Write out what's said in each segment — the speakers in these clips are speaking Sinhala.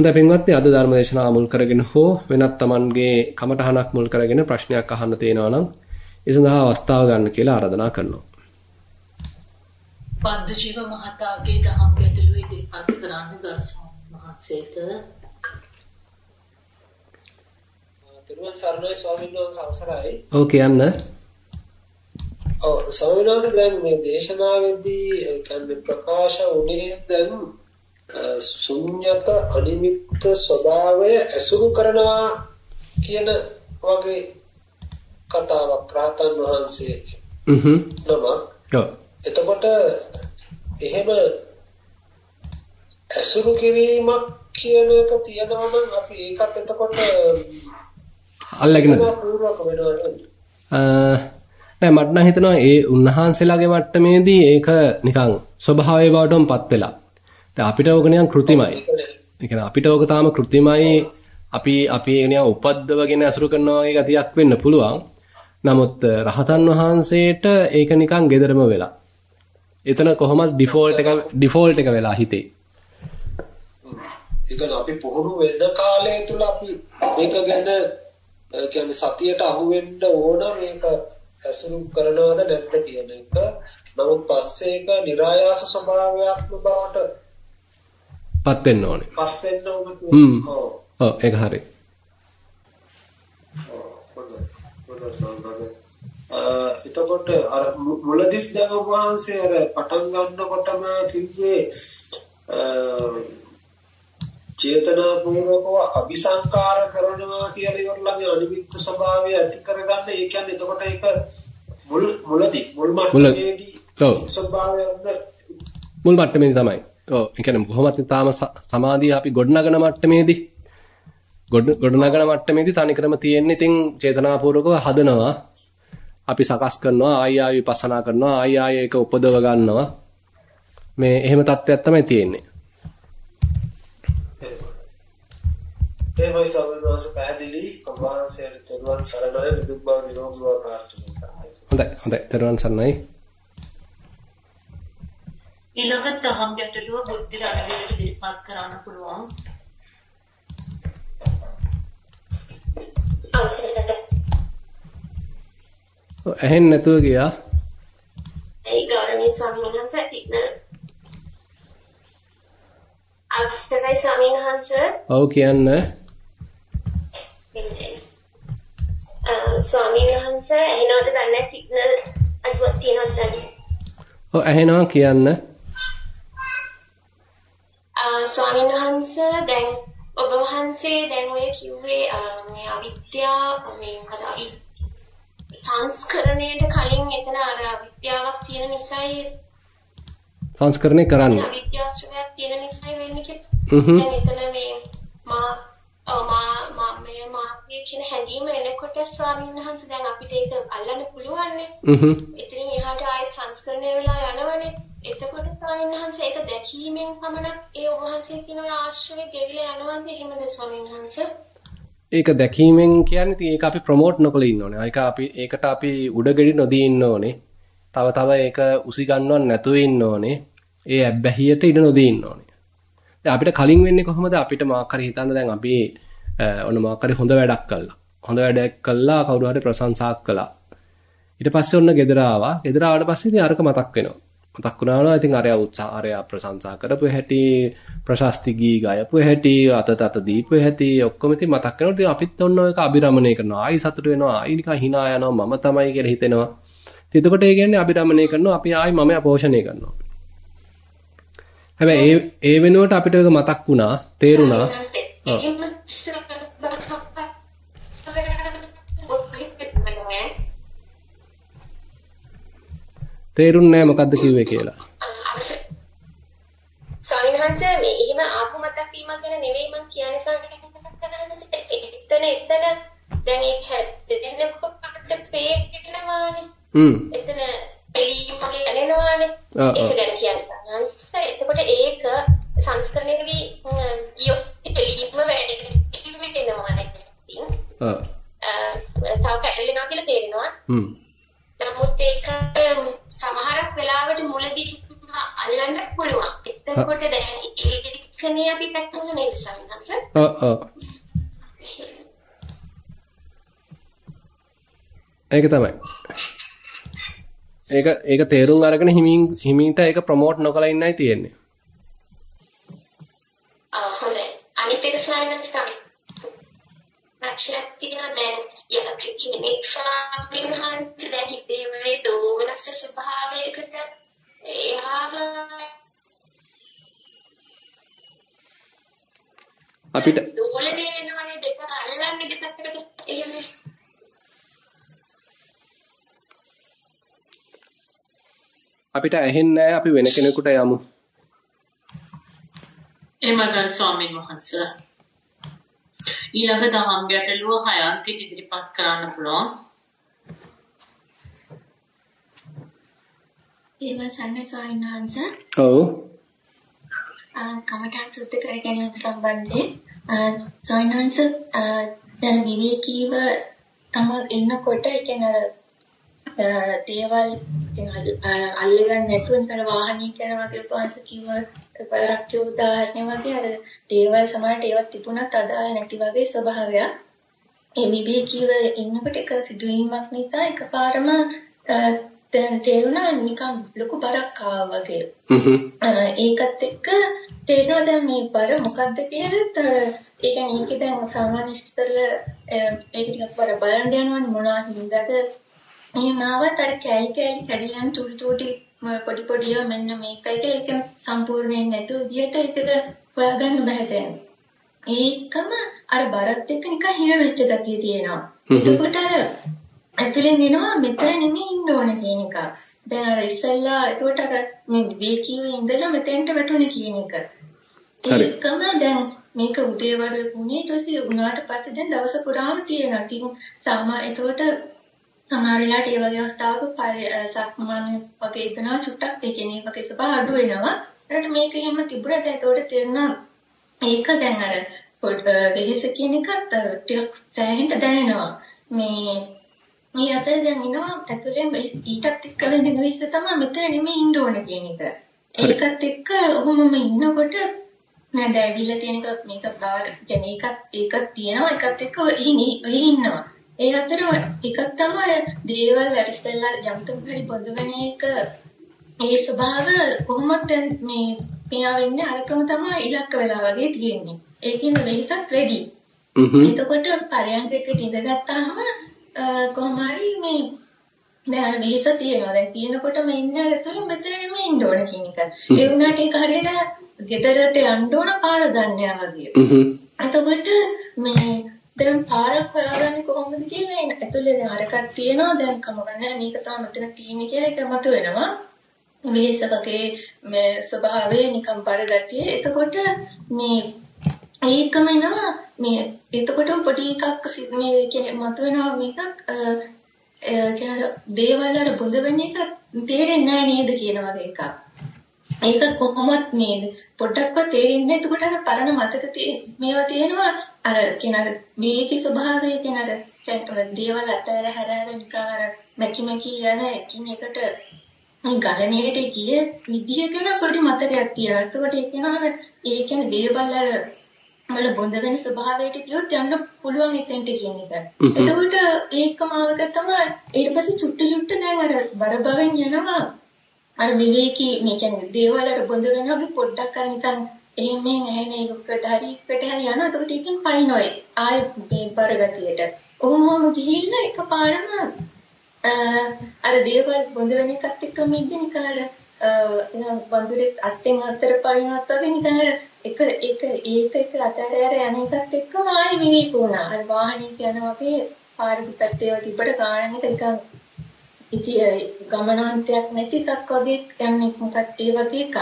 හොඳයි පින්වත්නි අද ධර්ම දේශනාව මුල් කරගෙන හෝ වෙනත් Tamanගේ කමටහනක් මුල් කරගෙන ප්‍රශ්නයක් අහන්න තියෙනවා නම් ඒ සඳහා අවස්ථාව ගන්න කියලා ආරාධනා කරනවා. පන්දුජීව මහතාගේ දහම් ගැටළු ඉදිරිපත් කරන්න ගරු මහත්සේට තිරුවන් සරණයි ස්වාමීන් වහන්සේ අවසරයි. ඔව් කියන්න. ඔව් ස්වාමීන් වහන්සේ දැන් මේ දේශනාවේදී කියන්නේ ප්‍රකාශ උනේ දැන් ශුන්්‍යත අනිමිත්ත ස්වභාවය ඇසුරු කරනවා කියන වගේ කතාවක් රාතන් වහන්සේ. හ්ම්. නම. එතකොට එහෙම ඇසුරු කිරීමක් කියන එක තියනවා නම් අපි ඒකත් එතකොට වෙනවා නෑ මට නම් හිතෙනවා ඒ උන්වහන්සේලාගේ මට්ටමේදී ඒක නිකන් ස්වභාවය බවටමපත් වෙලා. දැන් අපිට ඕක නිකන් કૃතිමයි. ඒ කියන්නේ අපිට ඕක තාම કૃතිමයි අපි අපි නිකන් උපද්දවගෙන අසුර කරනවා වගේ ගතියක් වෙන්න පුළුවන්. නමුත් රහතන් වහන්සේට ඒක නිකන් gederම වෙලා. එතන කොහොමද ඩිෆෝල්ට් එක ඩිෆෝල්ට් එක වෙලා හිතේ. ඒක අපි පුහුණු වෙන කාලය තුල අපි ඒක ගැන කියන්නේ සතියට අහු වෙන්න ඕන මේක ඇසුරු කරනවද නැද්ද කියන එක. නමුත් පස්සේ ඒක નિરાයාස ස්වභාවයක් බවට පත් වෙන්න ඕනේ. පත් වෙන්න ඕනේ. හ්ම්. ඔව් ඒක හරි. එතකොට අර මුලදිත් දැන් ඔබ වහන්සේ අර පටන් ගන්නකොටම කිව්වේ චේතනාපූර්වකව අபிසංකාර කරනවා කියලා ඉවරලා මේ අනිමිත්ත ස්වභාවය ඇති කරගන්න ඒ කියන්නේ එතකොට ඒක මුල් මුලදී මුල් මට්ටමේදී ස්වභාවයක්ද මුල් මට්ටමේදී තමයි. ඔව් ඒ කියන්නේ කොහොමද තාම සමාධිය අපි ගොඩනගන මට්ටමේදී ගොඩ ගොඩනගන මට්ටමේදී තනිකරම තියෙන්නේ ඉතින් චේතනාපූර්වකව හදනවා. අපි සකස් කරනවා ආයි ආයි විපස්සනා කරනවා ආයි ආයි ඒක උපදව ගන්නවා. මේ එහෙම තත්ත්වයක් තමයි තියෙන්නේ. ඒවයි සමනවාස පැහැදිලි ඔබවහන්සේට තෙරුවන් සරණයි නිදුක් බව නිරෝගී බව ප්‍රාර්ථනා කරනවා. හොඳයි හොඳයි තෙරුවන් සරණයි. ඊළඟ තහම් ගැටලුව බුද්ධි රණවීරට ඉදිරිපත් කරන්න පුළුවන්. ඇහෙන්නේ නැතුව ගියා. ඒ ගෞරවනීය ස්වාමීන් වහන්සේ සිග්නල් අවස්ථරයි ස්වාමීන් වහන්සේ. ඔව් කියන්න. ස්වාමීන් වහන්සේ ඇහෙනවද දන්නේ සිග්නල් අඩුවක් තියෙනවද දන්නේ? ඔව් ඇහෙනවා කියන්න. ස්වාමීන් වහන්සේ දැන් ඔබ වහන්සේ දැන් ඔය කිව්වේ මේ අවිද්‍යාව මේ මොකද අවි සංස්කරණයට කලින් එතන අර අවිද්‍යාවක් තියෙන නිසායි සංස්කරණය කරන්නේ. අවිද්‍යාශ්‍රයයක් තියෙන නිසායි වෙන්නේ කියලා. එතන මේ මා මා මා මේ මාගේ කියන හැඟීම එනකොට ස්වාමීන් වහන්සේ දැන් අපිට ඒක අල්ලන්න පුළුවන් නේ. හ්ම්. එතනින් එහාට ආයෙත් සංස්කරණය වෙලා යනවනේ. එතකොට ස්වාමීන් වහන්සේ ඒක දැකීමෙන් පමණක් ඒ ඔබ වහන්සේ කියන ඔය ආශ්‍රය ගෙවිලා යනවද එහෙමද ස්වාමීන් වහන්සේ? ඒක දැකීමෙන් කියන්නේ ඉතින් ඒක අපි ප්‍රොමෝට් නොකළ ඉන්න ඕනේ. ඒක අපි ඒකට අපි උඩගෙඩි නොදී ඉන්න ඕනේ. තව තව ඒක උසි ගන්නවක් නැතුව ඉන්න ඕනේ. ඒ ඇබ්බැහියට ඉඩ නොදී ඉන්න ඕනේ. දැන් අපිට කලින් වෙන්නේ කොහොමද අපිට මාක් හරි හිතන්න දැන් අපි ඔන්න මාක් හරි හොඳ වැඩක් කළා. හොඳ වැඩක් කළා කවුරු හරි ප්‍රශංසාවක් කළා. ඊට පස්සේ ඔන්න ගෙදර ආවා. ගෙදර ආවට පස්සේ ඉතින් අරක මතක් වෙනවා. මතක් වුණා ඉතින් අරයා උත්සාහ අරයා ප්‍රශංසා කරපු හැටි ප්‍රශස්ති ගී ගයපු හැටි අත දීපු හැටි ඔක්කොම ඉතින් මතක් කරනකොට ඉතින් අපිත් ඔන්න ඔයක අබිරමණය කරනවා. ආයි සතුට වෙනවා. ආයි නිකන් hina යනවා. මම තමයි කියලා හිතෙනවා. ඉතින් එතකොට ඒ කියන්නේ අබිරමණය කරනවා. අපි ආයි මම පෝෂණය කරනවා. හැබැයි ඒ ඒ වෙනුවට අපිට ඒක මතක් වුණා. තේරුණා තේරුන්නේ නැහැ මොකද්ද කිව්වේ කියලා. ස්වාමීන් වහන්සේ මේ එහෙම ආපු මතක් වීමක් ගැන නෙවෙයි මම කියන්නේ ස්වාමීන් එතන එතන දැන් ඒක දෙන්නකොට පේනවානේ. හ්ම්. එතන එළියම දැනෙනවානේ. ඒක ගැන කියන්නේ ස්වාමීන් එතකොට ඒක සංස්කරණයකදී ගියොත් එළියම වැඩෙන්නවානේ. ඔව්. තව පැටලෙනවා කියලා තේරෙනවා. හ්ම්. නමුත් ඒක සමහරක් වෙලාවට මුලදී අල්ලන්න පුළුවන්. එතකොට දැන් ඒකනේ අපි පැත්තම නේද. වහන්සේ. ඔව් ඔව්. ඒක තමයි. ඒක ඒක තේරුම් අරගෙන හිමින් හිමින්ට ඒක ප්‍රොමෝට් නොකලා ඉන්නයි තියෙන්නේ. අනිත් එක සායනස් තමයි. ප්‍රශ්නයක් තියෙනවා දැන් යක කෙනෙක් සාපේක්ෂව දැන් හිතේ වල දෝමනස්ස ස්වභාවයකට එයාම අපිට දෝලණය වෙනවනේ දෙක අල්ලන්නේ දෙපැත්තකට එහෙම අපිට ඇහෙන්නේ නැහැ අපි වෙන කෙනෙකුට යමු. එමගල් ස්වාමීන් වහන්සේ ඊළඟ දහම් ගැටලුව හයන්තිට ඉදිරිපත් කරන්න පුළුවන්. දේවසන්න ස්වාමීන් වහන්සේ ඔව්. කමඨාන් සුද්ධ කර ගැනීම සම්බන්ධයෙන් ස්වාමීන් වහන්සේ දැන් විවේකීව තමයි ඉන්නකොට ඒ කියන්නේ දේවල් අල්ලගන්න නැතුව නිකන් වාහනය කරන වගේ උපවාස කිව්ව පාරක් කිව්ව උදාහරණය වගේ අර දේවල් සමහරට ඒවත් තිබුණත් අදාළ නැති වගේ ස්වභාවයක්. ඒ විවේකීව ඉන්නකොට එක සිදුවීමක් නිසා එකපාරම තේරුණා නිකන් ලොකු බරක් ආවා වගේ. ඒකත් එක්ක තේරෙනවා දැන් මේ බර මොකද්ද කියලා ඒ කියන්නේ ඒකේ දැන් සාමාන්‍ය ඉස්සෙල්ලා ඒක ටිකක් බර බලන්න යනවනේ මොනවා හින්දාද එහෙම ආවත් අර කෑලි කෑලි කැඩිලා යන තුඩු තුඩි පොඩි පොඩිව මෙන්න මේකයි කියලා ඒක සම්පූර්ණයෙන් නැතුව විදියට ඒකද හොයාගන්න බෑ දැන්. ඒකම අර බරත් එක්ක නිකන් හිර වෙච්ච ගතිය තියෙනවා. එතකොට අර ඇතුලෙන් එනවා මෙතන නෙමෙයි ඉන්න ඕන කියන එක. දැන් අර ඉස්සෙල්ලා එතකොට අර මේ විවේකීව ඉඳලා මෙතෙන්ට වැටුනේ කියන එක. ඒකම දැන් මේක උදේ වරුවේ වුණේ ඊට පස්සේ උනාට පස්සේ දැන් දවස පුරාම තියෙනවා. ඉතින් සාමා එතකොට සමහර වෙලාවට ඒ වගේ අවස්ථාවක සක්මන් වගේ ඉතනවා චුට්ටක් ඒ කියන්නේ වගේ ස්වභාව අඩු වෙනවා. ඊට මේක එහෙම තිබුණාද එතකොට තේරෙනවා ඒක දැන් අර වෙහෙස කියන එකත් ටිකක් සෑහෙන්න දැනෙනවා. මේ මේ අතේ දැන් ඉනවා ඇතුලෙන් ඊටත් එක්ක වෙන වෙහෙස තමයි මෙතන නෙමෙයි ඉන්න ඕන කියන එක. ඒකත් එක්ක ඔහොමම ඉන්නකොට නේද ඇවිල්ලා තියෙන එක මේක බාර කියන්නේ ඒකත් ඒකත් තියෙනවා ඒකත් එක්ක ඔහි ඉන්නවා. ඒ අතර එකක් තමයි දේවල් ඇරිස්සෙල්ලා යම්තම් හරි බොඳ වෙන එක ඒ ස්වභාව කොහොමද මේ මෙයා වෙන්නේ අරකම තමයි ඉලක්ක වෙලා වගේ තියෙන්නේ. ඒකින් වෙහසක් වැඩි. එතකොට පරයන්කයකට ඉඳගත්තාම කොහොම හරි මේ දැන් වෙහස තියෙනවා. දැන් තියෙනකොටම ඉන්න ඇතුළේ මෙතන නෙමෙයි ඉන්න ඕන කියන එක. ඒ වුණාට ඒක හරියට ගෙදරට යන්න ඕන පාර දන්නේ වගේ. එතකොට මේ දැන් පාරක් හොයාගන්නේ කොහොමද කියලා එන ඇතුලේ දැන් අරකක් තියෙනවා. දැන් කමගන්නේ මේක තමයි මෙතන තියෙන්නේ කියලා ඒක මත වෙනවා වෙහසකගේ මේ ස්වභාවය නිකම් පරගතිය එතකොට මේ ඒකම එනවා. මේ එතකොට පොඩි එකක් මේ කියන්නේ මත වෙනවා මේකක් කියන්නේ දේවල් වල බොඳ වෙන එක තේරෙන්නේ නැහැ නේද කියන වගේ එකක්. ඒක කොහොමත් නේද? පොඩ්ඩක්වත් තේරෙන්නේ එතකොට අර පරණ මතක මේවා තියෙනවා අර කියන අර මේකේ ස්වභාවය කියන අර දේවල් අතර හැරහැර නිකන් අර මැකි මැකි යන එකින් එකට මේ ගලණයට ගිය විදිය ගැන පොඩි මතකයක් තියෙනවා. එතකොට ඒ කියනවා ඒ කියන්නේ දේවල් අර වල බොඳ වෙන ස්වභාවයට ගියොත් යන්න පුළුවන් එතෙන්ට කියන එක. එතකොට ඒකම ආවක තමයි ඊට පස්සේ චුට්ට චුට්ට දැන් අර බර බවෙන් යනවා අර විවේකී මේ කියන්නේ දේවල් වල බොඳ වෙනවා පොඩ්ඩක් අර නිකන් එහෙම මෙහෙම ඇහෙන එකකට හරි එකට හරි යනවා. එතකොට ඒකෙන් පයින්නවා. ආයෙ මේ බරගතියට. ඔහොමම ගිහිල්ලා එකපාරම අර දේවල් බොඳ වෙන එකත් එක්කම ඉන්නේ නිකන් අර වඳුරේ අත්ෙන් අතර පයින්වත් වගේ නිකන් අර එක එක ඒක එක අතර අර යන එකත් එක්කම ආයෙ විවේක වුණා. අර වාහනේ යන වගේ පාර දෙපැත්තේ තිබ්බට ගානන එක නිකන් ඉතින් ගමනාන්තයක් නැති එකක් වගේ යන්නේ මොකක්ද ඒ වගේ එකක්.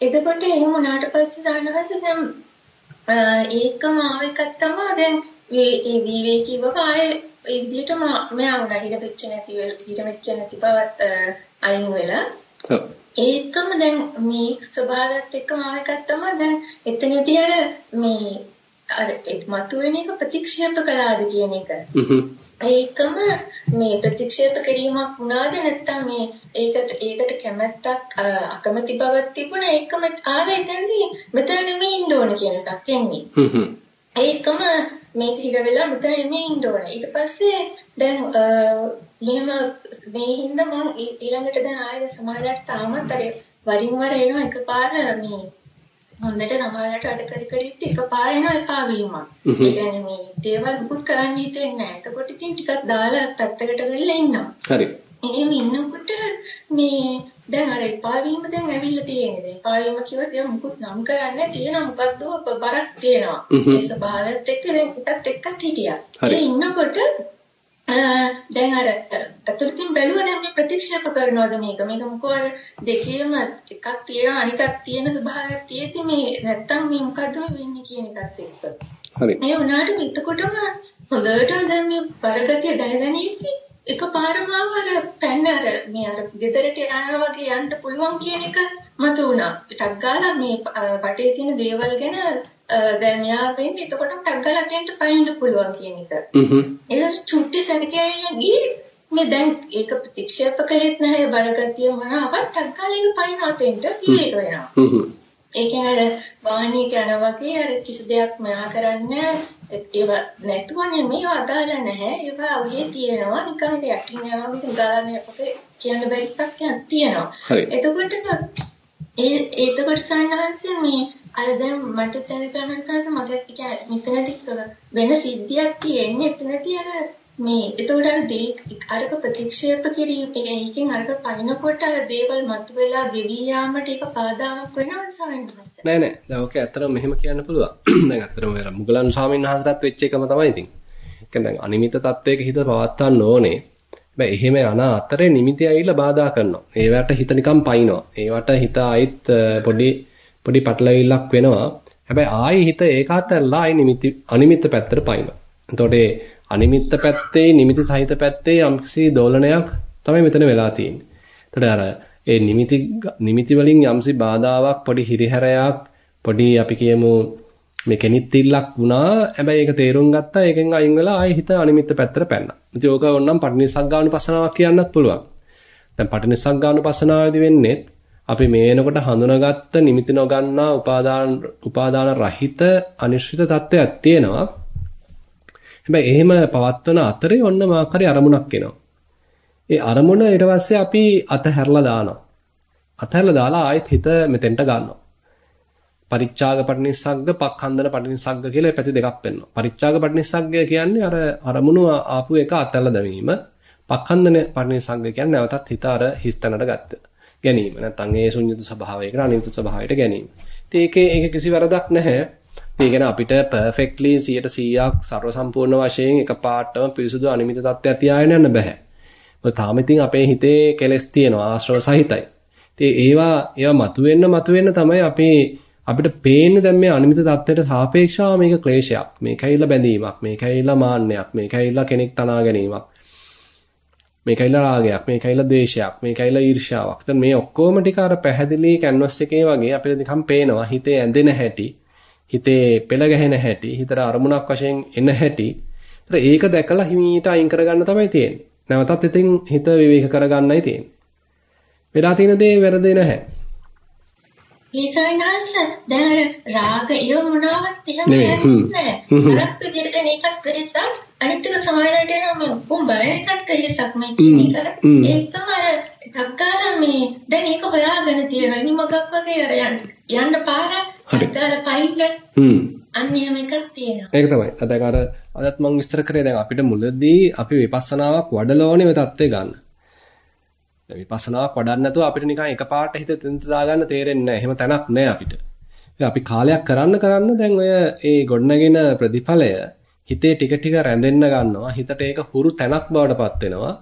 එතකොට එහෙම වුණාට පස්සේ සානහස දැන් ඒකම ආව එකක් තමයි දැන් මේ විවේකීව ආයේ ඒ විදිහටම මෙයා වුණා හිර වෙච්ච නැති හිර වෙච්ච නැති බවත් අයින් වෙලා ඒකම දැන් මේ ස්වභාවයත් එක්කම ආව එකක් තමයි දැන් එතනදී අර මේ අර මතුවෙන එක ප්‍රතික්ෂේප කළාද කියන එක. ඒකම මේ ප්‍රතික්ෂේප කිරීමක් වුණාද නැත්නම් මේ ඒකට ඒකට කැමැත්තක් අකමැති බවක් තිබුණා ඒකම ආවේ එතනදී මෙතන නෙමෙයි ඉන්න ඕන කියන එකක් එන්නේ. ඒකම මේක හිර වෙලා මෙතන නෙමෙයි ඉන්න ඕන. ඊට පස්සේ දැන් මෙහෙම මේ හින්දා මම ඊළඟට දැන් ආයෙ සමාජයට තාමත් අර වරින් වර එනවා එකපාර මේ හොඳට සමාජයට අඩ කර කර ඉත් එකපාර එනවා එපා වීමක්. ඒ කියන්නේ මේ දේවල් මුකුත් කරන්න හිතෙන්නේ නැහැ. එතකොට ඉතින් ටිකක් දාලා පැත්තකට ගිහලා ඉන්නවා. හරි. එහෙම ඉන්නකොට මේ දැන් අර එපා වීම දැන් ඇවිල්ලා තියෙන්නේ. දැන් එපා වීම කිව්වොත් ඒක මුකුත් නම් කරන්නේ තියෙන මොකද්ද බරක් තියෙනවා. ඒ ස්වභාවයත් එක්ක දැන් එකත් එක්කත් හිටියා. ඒ ඉන්නකොට දැන් අර අතුලින් බැලුවා දැන් මේ ප්‍රතික්ෂේප කරනවද මේක? මේක මොකද දෙකේම එකක් තියෙනවා අනිකක් තියෙන ස්වභාවයක් තියෙද්දි මේ නැත්තම් මේ මොකද්ද වෙන්නේ කියන එකත් එක්ක. හරි. මේ උනාට එතකොටම හොඳට දැන් මේ බරගතිය දැන දැන ඉති එකපාරම අර පැන්න අර මේ අර ගෙදරට යනවා වගේ යන්න පුළුවන් කියන එක මත උනා ටක් ගාලා මේ පටේ තියෙන දේවල් ගැන දැන් මෙයා වෙන්නේ එතකොට ටක් ගාලා තියන්න පයින්න පුළුවන් කියන එක. හ්ම්. ඒක චුට්ටි ගියේ මේ දැන් ඒක ප්‍රතික්ෂේප කළෙත් නැහැ බරගතිය මොනවාවත් ටක් ගාලා ඒක පයින්න අතෙන්ට ෆීල් එක වෙනවා. හ්ම්. ඒකෙන් අර වාහනේ යනවා වගේ අර කිසි දෙයක් මෙයා කරන්නේ ඒව නැතුව නෙමෙයි අදාළ නැහැ. ඒවා ඔහේ තියෙනවා නිකන් යටින් යනවා මේක ගාලා කියන්න බැරි එකක් තියෙනවා. එතකොට ඒ එතකොට සන්නහන්සේ මේ අර දැන් මට දැනගන්න නිසා මගේ මෙතනදී වෙන සිද්ධියක් තියෙන්නේ එතනදී අර මේ එතකොට අර දේ අරක ප්‍රතික්ෂේප කිරීම ඒකෙන් අරක පනිනකොට අර දේවල් මතුවලා ගෙවි යාමට ඒක පාදාවක් වෙනවා සාමිනහස නෑ නෑ. දැන් ඔක ඇත්තටම මෙහෙම කියන්න පුළුවන්. දැන් ඇත්තටම අර මුගලන් ස්වාමීන් වහන්සේටත් වෙච්ච එකම තමයි ඉතින්. ඒ දැන් අනිමිත තත්වයක හිත පවත්වන්න ඕනේ. හැබැයි එහෙම යන අතරේ නිමිති ඇවිල්ලා බාධා කරනවා. ඒවට හිත නිකන් පයින්නවා. ඒවට හිත ආයිත් පොඩි පොඩි පටලවිල්ලක් වෙනවා. හැබැයි ආයි හිත ඒකාතරලා ආයි නිමිති අනිමිත්ත පැත්තට පයින්නවා. එතකොට අනිමිත්ත පැත්තේ නිමිති සහිත පැත්තේ යම්කිසි දෝලනයක් තමයි මෙතන වෙලා තියෙන්නේ. එතකොට අර ඒ නිමිති නිමිති වලින් යම්සි බාධාවක් පොඩි හිරිහැරයක් පොඩි අපි කියමු මේ කෙනිත්තිල්ලක් වුණා. හැබැයි ඒක තේරුම් ගත්තා. ඒකෙන් අයින් වෙලා ආයි හිත අනිමිත්ත පැත්තට පැන්නා. ඉතින් ඕක ඕනනම් පටිනිසග්ගානුපස්සනාවක් කියන්නත් පුළුවන්. දැන් පටිනිසග්ගානුපස්සනාවේදී වෙන්නේ අපි මේ එනකොට හඳුනාගත්ත නිමිති නොගන්නා උපාදාන උපාදාන රහිත අනිශ්චිත තත්ත්වයක් තියෙනවා. හැබැයි එහෙම පවත්වන අතරේ ඔන්න මාකරි අරමුණක් එනවා. ඒ අරමුණ ඊට පස්සේ අපි අතහැරලා දානවා. අතහැරලා දාලා ආයෙත් හිත මෙතෙන්ට ගන්නවා. පරිච්ඡාග පටිනිස්සග්ග පක්ඛන්දන පටිනිස්සග්ග කියලා පැති දෙකක් වෙනවා. පරිච්ඡාග පටිනිස්සග්ගය කියන්නේ අර අරමුණු ආපු එක අතහැරලා දැමීම. පක්ඛන්දන පටිනිස්සග්ග කියන්නේ නැවතත් හිත අර හිස්තැනට ගත්තා. ගැනීම. නැත්නම් ඒ ශුන්‍යත ස්වභාවයකට අනිත්‍ය ස්වභාවයට ගැනීම. ඉතින් ඒකේ ඒක කිසි වරදක් නැහැ. ඒ කියන්නේ අපිට perfectly 100%ක් ਸਰව සම්පූර්ණ වශයෙන් එකපාරටම පිරිසුදු අනිමිත තත්ත්වයක් තියාගෙන යන්න බෑ. මොකද තාම ඉතින් අපේ හිතේ කෙලෙස් තියෙනවා ආශ්‍රව සහිතයි. ඉතින් ඒවා ඒවා මතුවෙන්න මතුවෙන්න තමයි අපේ අපිට පේන්නේ දැන් මේ අනිමිත தත්ත්වයට සාපේක්ෂව මේක ක්ලේශයක් මේක ඇවිල්ලා බැඳීමක් මේක ඇවිල්ලා මාන්නයක් මේක ඇවිල්ලා කෙනෙක් තනා ගැනීමක් මේකයිලා රාගයක්, මේකයිලා ද්වේෂයක්, මේකයිලා ඊර්ෂ්‍යාවක්. එතන මේ ඔක්කොම ටික අර පැහැදිලි කැන්වස් එකේ වගේ අපිට නිකන් පේනවා හිතේ ඇඳෙන හැටි, හිතේ පෙළ ගැහෙන හැටි, හිතට අරමුණක් වශයෙන් එන හැටි. ඒතර ඒක දැකලා හිමීට අයින් කරගන්න තමයි තියෙන්නේ. නැවතත් ඉතින් හිත විවේක කරගන්නයි තියෙන්නේ. වෙලා තියෙන දේ වැරදි නැහැ. ඒසයිනස් දැන් අර රාග ඒ මොනවත් එහෙම නැහැ. අරක් විදිහට මේකත් වෙනසක් අනිත් එක සමහරවිට එනවා මේ උඹ එකත් වෙනසක් මේ කියන එක. ඒකම අර ඩක්කාලා මේ දැන් ඒක හොයාගෙන තියෙනවා. ඉනි මොකක් වගේ අර යන්න යන්න පාර ඩක්කාලා පයින්ට අන්න එහෙම එකක් තියෙනවා. ඒක තමයි. අද අර අදත් මම විස්තර කරේ දැන් අපිට මුලදී අපි විපස්සනාවක් වඩලා ඕනේ ඔය தත්ත්වය ගන්න. විපස්සනාවක් වඩන්න නැතුව අපිට නිකන් එකපාරට හිත තෙන්ත දාගන්න තේරෙන්නේ නැහැ. එහෙම තැනක් නැහැ අපිට. අපි කාලයක් කරන්න කරන්න දැන් ඔය ඒ ගොඩනගෙන ප්‍රතිඵලය හිතේ ටික ටික රැඳෙන්න ගන්නවා. හිතට ඒක හුරු තැනක් බවට පත් වෙනවා.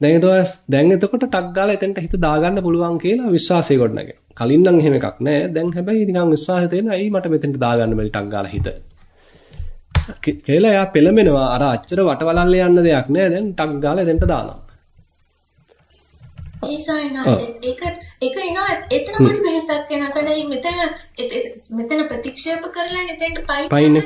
දැන් ඊට දැන් එතකොට ටක් ගාලා එතනට හිත දාගන්න පුළුවන් කියලා විශ්වාසය ගොඩනගෙන. කලින් නම් එහෙම එකක් නැහැ. දැන් හැබැයි නිකන් විශ්වාසය තියෙන ඇයි මට මෙතනට දාගන්න බැරි ටක් ගාලා හිත. කියලා එයා පෙළඹෙනවා. අර අච්චර වටවලල්ල යන්න දෙයක් නැහැ. දැන් ටක් ගාලා එතනට දානවා. ඒක මෙතන මෙතන ප්‍රතික්ෂේප කරලා එතෙන්ට පයින්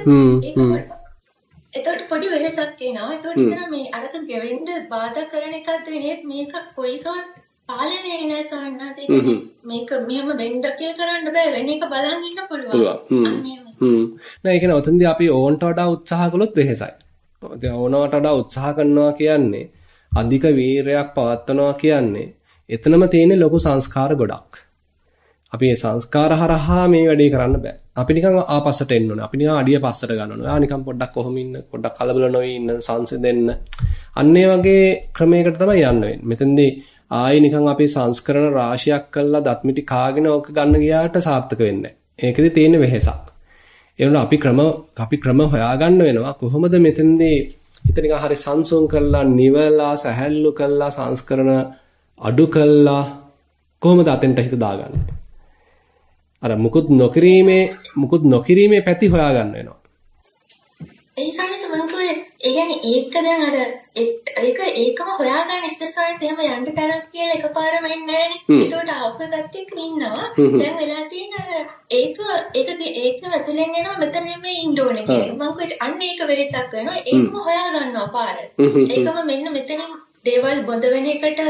එතකොට පොඩි වෙහසක් එනවා. එතකොට ඉතන මේ අරක ගෙවෙන්න බාධා කරන එකත් වෙන්නේ? මේක කොයිකවත් පාලනය නෑ සයින්ස් මේක මෙහෙම වෙන්න කරන්න බෑ. වෙන එක බලන් ඉන්න පුළුවන්. එහෙම හ්ම්. නෑ ඒ කියන්නේ ඔතනදී අපි ඕන්ට වඩා උත්සාහ කළොත් වෙහෙසයි. දැන් ඕනවට වඩා උත්සාහ කරනවා කියන්නේ අධික වීරයක් පවත්වනවා කියන්නේ එතනම තියෙන ලොකු සංස්කාර ගොඩක්. අපි මේ සංස්කාර හරහා මේ වැඩේ කරන්න බෑ. අපි නිකන් ආපස්සට එන්න ඕනේ. අපි නිකන් අඩිය පස්සට ගන්න ඕනේ. ආ නිකන් පොඩ්ඩක් කොහොම ඉන්න, පොඩ්ඩක් කලබල නොවී ඉන්න, සංසිඳෙන්න. අන්න වගේ ක්‍රමයකට තමයි යන්න වෙන්නේ. මෙතෙන්දී ආයේ නිකන් අපි සංස්කරණ රාශියක් කළා දත්මිටි කාගෙන ඕක ගන්න ගියාට සාර්ථක වෙන්නේ නැහැ. ඒකෙදි තියෙන වෙහෙසක්. ඒ අපි ක්‍රම අපි ක්‍රම හොයාගන්න වෙනවා. කොහොමද මෙතෙන්දී හිත නිකන් හරි සංසුන් කළා, නිවලා, සැහැල්ලු කළා, සංස්කරණ අඩු කළා කොහොමද අතෙන්ට හිත දාගන්නේ? අර මුකුත් නොකිරීමේ මුකුත් නොකිරීමේ පැති හොයාගන්න වෙනවා. ඒ සමහර මංකෝ ඒ කියන්නේ ඒක දැන් අර ඒක ඒකම හොයාගන්න ඉස්සර සාරස් එහෙම යන්න තැනක් කියලා එකපාරම එන්නේ නැහනේ. ඒකට ආපු කට්ටියක් ඉන්නවා. දැන් වෙලා තියෙන අර ඒක ඒක ඒක ඇතුලෙන් එනවා මෙතන මේ ඉන්න ඕනේ කියලා. මං කිව්වට අන්න ඒක වෙලසක් වෙනවා. ඒකම හොයාගන්නවා පාර. ඒකම මෙන්න මෙතනින් දේවල් බොඳ වෙන එකට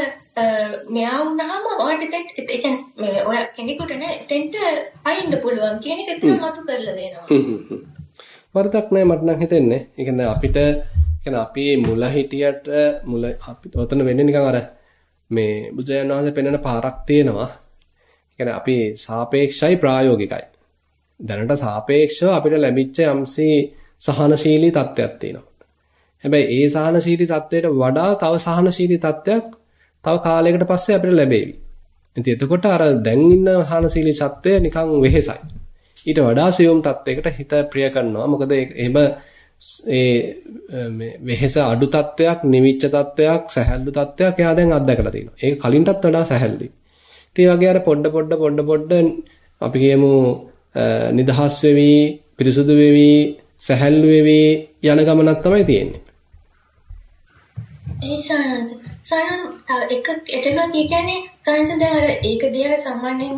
මෙයා වුණාම ඔයාලට එතෙන්ට ඒ කියන්නේ ඔය කෙනෙකුට නේ එතෙන්ට පයින්න පුළුවන් කියන එක එතන මතු කරලා දෙනවා. වරදක් නැහැ මට නම් හිතෙන්නේ. ඒ කියන්නේ අපිට කියන්නේ අපි මුල හිටියට මුල අපිට ඔතන වෙන්නේ නිකන් අර මේ බුදුරජාණන් වහන්සේ පෙන්වන පාරක් තියෙනවා. ඒ කියන්නේ අපි සාපේක්ෂයි ප්‍රායෝගිකයි. දැනට සාපේක්ෂව අපිට ලැබිච්ච යම්සි සහනශීලී තත්ත්වයක් තියෙනවා. හැබැයි ඒ සහනශීලී තත්ත්වයට වඩා තව සහනශීලී තත්ත්වයක් තව කාලයකට පස්සේ අපිට ලැබෙවි. ඉතින් එතකොට අර දැන් ඉන්න සහනශීලී තත්ත්වය නිකන් වෙහෙසයි. ඊට වඩා සියුම් තත්වයකට හිත ප්‍රිය කරනවා. මොකද එහෙම ඒ මේ වෙහෙස අඩු තත්වයක්, නිවිච්ච තත්වයක්, සැහැල්ලු තත්වයක් එයා දැන් අත්දැකලා තියෙනවා. ඒක කලින්ටත් වඩා සැහැල්ලුයි. ඉතින් වගේ අර පොඩ පොඩ පොඩ පොඩ අපි කියමු නිදහස් වෙවි, පිරිසුදු වෙවි, සැහැල්ලු වෙවි යන ගමනක් තමයි තියෙන්නේ. ඒ සානස් සානන් එක එතන කියන්නේ සානස් දැන් අර ඒක දිහා සාමාන්‍යයෙන්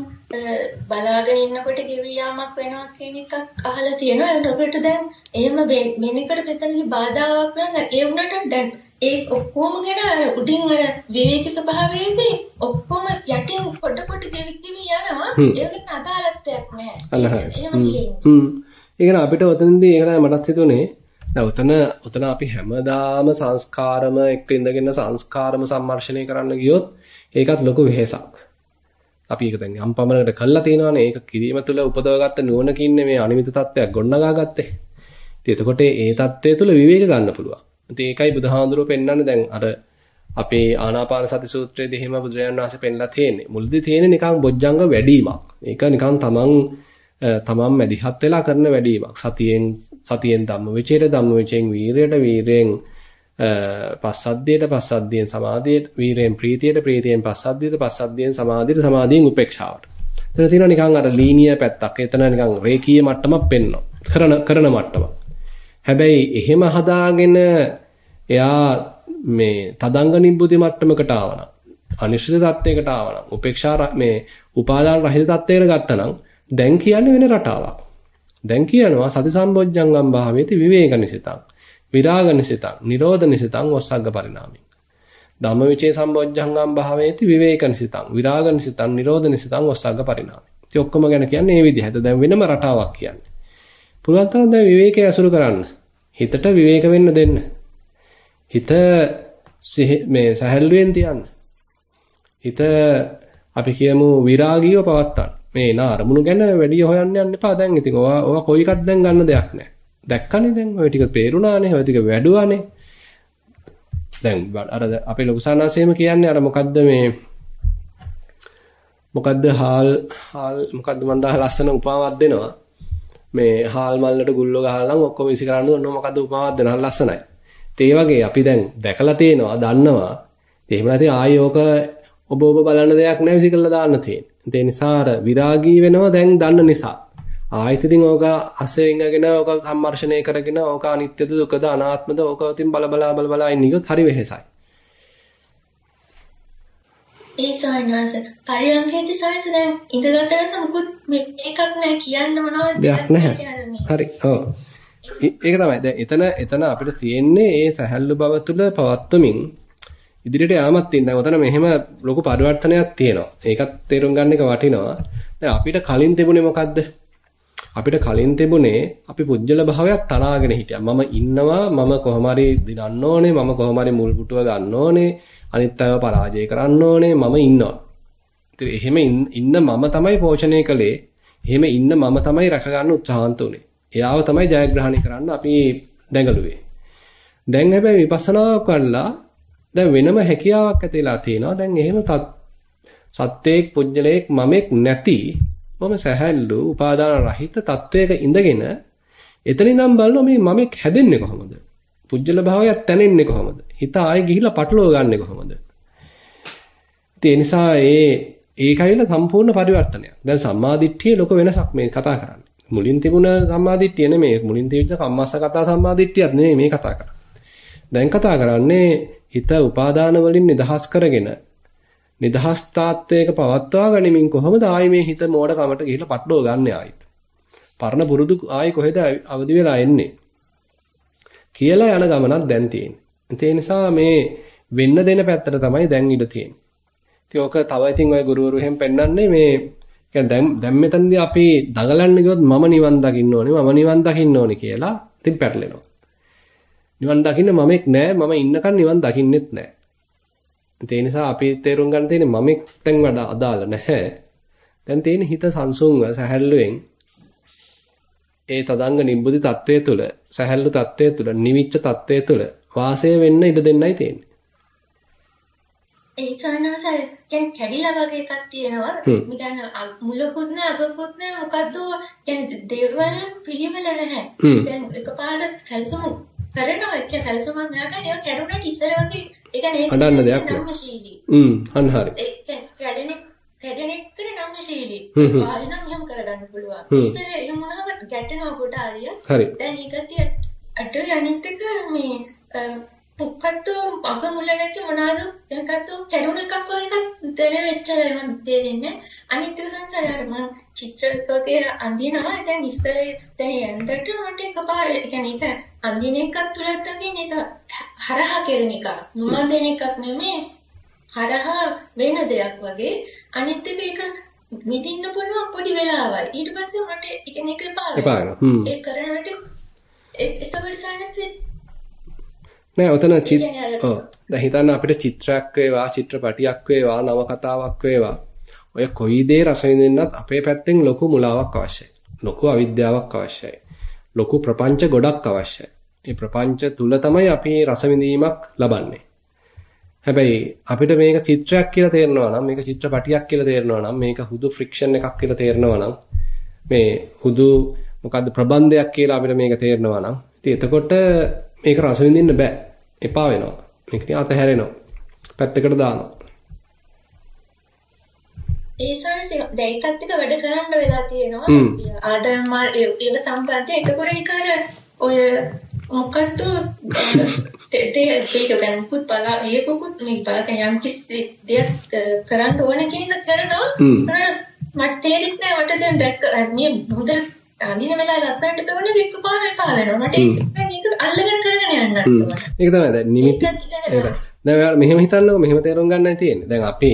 බලාගෙන ඉන්නකොට ගෙවි යාමක් වෙනවා කියන එකක් අහලා තියෙනවා. ඒකට දැන් එහෙම මෙනිකට මෙතනදි බාධාවක් නම් ඒ වුණාට දැන් ඒ ඔක්කොම ගැන උඩින් අර විවේක ස්වභාවයේදී ඔක්කොම යටින් පොඩ පොඩ ගෙවි ගෙවි යනවා. ඒකට අදාළත්වයක් නැහැ. එහෙම තියෙනවා. අපිට ඔතනදී ඒක තමයි මටත් හිතුනේ. දැන් උතන උතන අපි හැමදාම සංස්කාරම එක්ක ඉඳගෙන සංස්කාරම සම්මර්ෂණය කරන්න ගියොත් ඒකත් ලොකු වෙහෙසක්. අපි ඒක දැන් යම් පමණකට කළා තියෙනවානේ. ඒක කිරීම තුළ උපදවගත්ත නුවණකින් මේ අනිමිත තත්ත්වයක් ගොඩනගා ගත්තේ. ඉතින් එතකොට ඒ தත්ත්වය තුළ විවේක ගන්න පුළුවන්. ඉතින් ඒකයි බුදුහාඳුරෝ පෙන්වන්නේ දැන් අර අපේ ආනාපාන සති සූත්‍රයේදී එහෙම බුදුරජාණන් වහන්සේ පෙන්ලා තියෙන්නේ. මුලදී තියෙන්නේ නිකන් බොජ්ජංග වැඩිවීමක්. ඒක නිකන් තමන් තමන් මැදිහත් වෙලා කරන වැඩිවීමක්. සතියෙන් සතියෙන් ධම්ම විචේත ධම්ම විචෙන් වීරයට වීරයෙන් පස්සද්ධියට පස්සද්ධියෙන් සමාධියට වීරයෙන් ප්‍රීතියට ප්‍රීතියෙන් පස්සද්ධියට පස්සද්ධියෙන් සමාධියට සමාධියෙන් උපේක්ෂාවට. එතන තියෙනවා නිකන් අර ලීනිය පැත්තක්. එතන නිකන් රේඛීය මට්ටමක් පෙන්වනවා. කරන කරන මට්ටමක්. හැබැයි එහෙම හදාගෙන එයා මේ තදංග නිබ්බුති මට්ටමකට ආවනම් අනිශ්චිත තත්යකට ආවනම් උපේක්ෂා මේ උපාදාන රහිත තත්යකට ගත්තනම් දැන් කියන්නේ වෙන රටාවක්. දැන් කියනවා සති සම්බොජ්ජංගම් භාවේති විවේකනිසිතං. විරාගනිසිතං නිරෝධනිසිතං වස්සග්ග පරිණාමී ධම්මවිචේ සම්බොජ්ජංගම් භාවේති විවේකනිසිතං විරාගනිසිතං නිරෝධනිසිතං වස්සග්ග පරිණාමී ඉතින් ඔක්කොම ගැන කියන්නේ මේ විදිහට. දැන් වෙනම රටාවක් කියන්නේ. පුළුවන් තරම් දැන් විවේකයේ අසුරු කරන්න. හිතට විවේක වෙන්න දෙන්න. හිත මේ සැහැල්ලුවෙන් තියන්න. හිත අපි කියමු විරාගීව පවත්තන්න. මේ නා අරමුණු ගැන වැඩි හොයන්න යන්න එපා. දැන් ඉතින් ඔයා ඔයා කොයි එකක් දැන් ගන්න දෙයක් නැහැ. දැක්කනේ දැන් ඔය ටික තේරුණානේ ඔය ටික වැඩුවානේ. දැන් අර අපේ ලොකු සානාසේම කියන්නේ අර මොකද්ද මේ මොකද්ද හාල් හාල් මොකද්ද මන් දා ලස්සන උපමාවක් දෙනවා. මේ හාල් මල්ලට ගුල්ලෝ ගහලා නම් ඔක්කොම විසි කරන්න දුන්නොත් මොකද්ද උපමාවක් දෙනවා? ලස්සනයි. ඒ වගේ අපි දැන් දැකලා තේනවා දන්නවා. එහෙම නැති ආයෙ ඕක ඔබ ඔබ බලන්න දෙයක් නැහැ විසි කරලා දාන්න තියෙන්නේ. ඒ නිසා අර විරාගී වෙනවා දැන් දන්න නිසා ආයෙත් ඉතින් ඕක අසෙන් අගෙන ඕක සම්මර්ෂණය කරගෙන ඕක අනිත්‍යද දුකද අනාත්මද ඕක ඉතින් බල බලා බල බලා ඉන්න එක හරි වෙහෙසයි. ඒ සායනාස පරියන්කේදී සායස දැන් ඉඳගත්තට සමුකුත් මේකක් නැහැ කියන්න මොනවද දෙයක් නැහැ. හරි. ඔව්. ඒක තමයි. දැන් එතන එතන අපිට තියෙන්නේ මේ සැහැල්ලු බව තුළ පවත්වමින් ඉදිරියට යාමක් තියෙන. දැන් උතන මෙහෙම ලොකු පරිවර්තනයක් තියෙනවා. ඒකත් තේරුම් ගන්න එක වටිනවා. දැන් අපිට කලින් තිබුණේ මොකද්ද? අපිට කලින් තිබුණේ අපි පුජ්‍යල භාවයක් තනාගෙන හිටියා. මම ඉන්නවා මම කොහොම හරි දිනන්න ඕනේ මම කොහොම හරි මුල් පුටුව ගන්න ඕනේ අනිත් අයව පරාජය කරන්න ඕනේ මම ඉන්නවා. ඉතින් එහෙම ඉන්න මම තමයි පෝෂණය කළේ. එහෙම ඉන්න මම තමයි රැක ගන්න උත්සාහන්ත උනේ. එයාව තමයි ජයග්‍රහණය කරන්න අපි දැඟලුවේ. දැන් හැබැයි විපස්සනාවක් කරලා දැන් වෙනම හැකියාවක් ඇතිලා තියෙනවා. දැන් එහෙම සත්‍යයක් පුජ්‍යලයක් මමෙක් නැති මම සැහැල්ලු උපාදාන රහිත තත්වයක ඉඳගෙන එතන ඉඳන් බලනවා මේ මමෙක් හැදෙන්නේ කොහොමද? පුජ්‍යල භාවයක් තැනෙන්නේ කොහොමද? හිත ආයේ ගිහිලා පටලව ගන්නෙ කොහොමද? ඒ නිසා ඒ ඒකයිල සම්පූර්ණ පරිවර්තනයක්. දැන් සම්මාදිට්ඨිය ලොක වෙනසක් මේ කතා කරන්නේ. මුලින් තිබුණ සම්මාදිට්ඨිය නෙමෙයි. මුලින් තිබිච්ච කම්මස්ස කතා සම්මාදිට්ඨියක් නෙමෙයි මේ කතා කරන්නේ. දැන් කතා කරන්නේ හිත උපාදාන වලින් නිදහස් කරගෙන නිදහස් තාත්වයක පවත්වා ගනිමින් කොහොමද ආයි මේ හිත මෝඩකමට ගිහිල්ලා පට්ඩව ගන්න ආයිත්. පරණ පුරුදු ආයි කොහෙද අවදි වෙලා එන්නේ කියලා යන ගමනක් දැන් තියෙන්නේ. ඒ නිසා මේ වෙන්න දෙන පැත්තට තමයි දැන් ඉඩ තියෙන්නේ. ඉතින් ඕක තව ඉතින් ඔය ගුරුවරු එහෙම පෙන්වන්නේ මේ කියන්නේ දැන් දැන් මෙතනදී අපි දඟලන්න ගියොත් මම නිවන් දකින්න ඕනේ මම නිවන් දකින්න ඕනේ කියලා ඉතින් පැටලෙනවා. නිවන් දකින්න මමෙක් නෑ මම ඉන්නකන් නිවන් දකින්නෙත් නෑ. ඒ නිසා අපි තේරුම් ගන්න තියෙන්නේ මමෙක් දැන් වඩා අදාළ නැහැ. දැන් තියෙන හිත සංසුන්ව සැහැල්ලුවෙන් ඒ තදංග නිබ්බුති தත්වයේ තුල සැහැල්ලු தත්වයේ තුල නිවිච්ච தත්වයේ තුල වාසය වෙන්න ඉඩ දෙන්නයි තියෙන්නේ. ඒ චානසල් දැන් කැඩිලා වගේ එකක් තියෙනවා. මිකන්න මුලකුත් නෑ අගකුත් නෑ මොකද්ද? දැන් දේවල් පිළිවෙල නැහැ. දැන් එකපාරට කල්සම කරනවා ඒක සැලසුමක් නෑ ඒක කැඩුනට ඉස්සර වගේ ඒ කියන්නේ ඒක අඩන්න දෙයක් නෑ. හ්ම් අන්න හරි. ඒ කැඩෙන කැඩෙන එකට නම්ශීලී. ආයෙනම් එහෙම කරගන්න පුළුවන්. ඉතින් එහෙම වුණාම ගැටෙනවා කොට. හරි. දැන් ඒකත් අට අනිත් එක මේ පුක්කත් අග මුල නැති මොනවාද දැන්කත් කැඩුන එකක් වගේ එකක් දැනෙච්ච මම තේරෙන්නේ. අනිත් එක සංසාරය මම චිත්‍රයක් වගේ අඳිනවා. දැන් ඉස්සර දැන් යන්දට මට එකපාර يعني ඒක අඳින එකක් තුලත් තියෙන එක හරහා කෙරෙන එකක්. නොමන් දෙන එකක් නෙමෙයි. හරහා වෙන දෙයක් වගේ අනිත් එක ඒක මිදින්න පුළුවන් පොඩි වෙලාවයි. ඊට පස්සේ මට ඒ කියන්නේ ඒක එපා වෙනවා. ඒ කරනකොට ඒකවට සානසේ නෑ ඔතන චිත් ඔව් දැන් හිතන්න අපිට චිත්‍රයක් වේවා චිත්‍රපටියක් වේවා නව කතාවක් වේවා ඔය කොයි දේ රස විඳින්නත් අපේ පැත්තෙන් ලොකු මුලාවක් අවශ්‍යයි. ලොකු අවිද්‍යාවක් අවශ්‍යයි. ලොකු ප්‍රපංච ගොඩක් අවශ්‍යයි. මේ ප්‍රපංච තුල තමයි අපි රස විඳීමක් ලබන්නේ. හැබැයි අපිට මේක චිත්‍රයක් කියලා තේරෙනවා නම් මේක චිත්‍රපටියක් කියලා තේරෙනවා නම් මේක හුදු ෆ්‍රික්ෂන් එකක් කියලා තේරෙනවා නම් මේ හුදු මොකද්ද ප්‍රබන්ධයක් කියලා අපිට මේක තේරෙනවා නම් ඉතින් එතකොට මේක රස විඳින්න බෑ. එපා වෙනවා. මේක නිකන් අතහැරෙනවා. පැත්තකට දානවා. ඒ සාරසේ දැන් ඒකත් එක වැඩ කරන්න වෙලා තියෙනවා. ආදායම් ඒක සම්බන්ධයෙන් එතකොට නිකන් ඔය මොකද්ද තේ ඒක ගැන පුත් බලා ඒකකුත් මේ බලන්න යම් කිසි දෙයක් කරන්න ඕන කියන කරනවා මට තේරෙන්නේ නැහැ මට දැන් දැක්ක මේ හොඳ අඳින වෙලාව ලස්සනට පෙවුණේ එක්කපාර එපා වෙනවා. මට ඒක අල්ලගෙන කරගෙන යන්න ඒක තමයි. දැන් නිමිති ඒක දැන් ඔයාලා මෙහෙම හිතන්නකෝ. මෙහෙම තේරුම් ගන්නයි තියෙන්නේ. දැන් අපි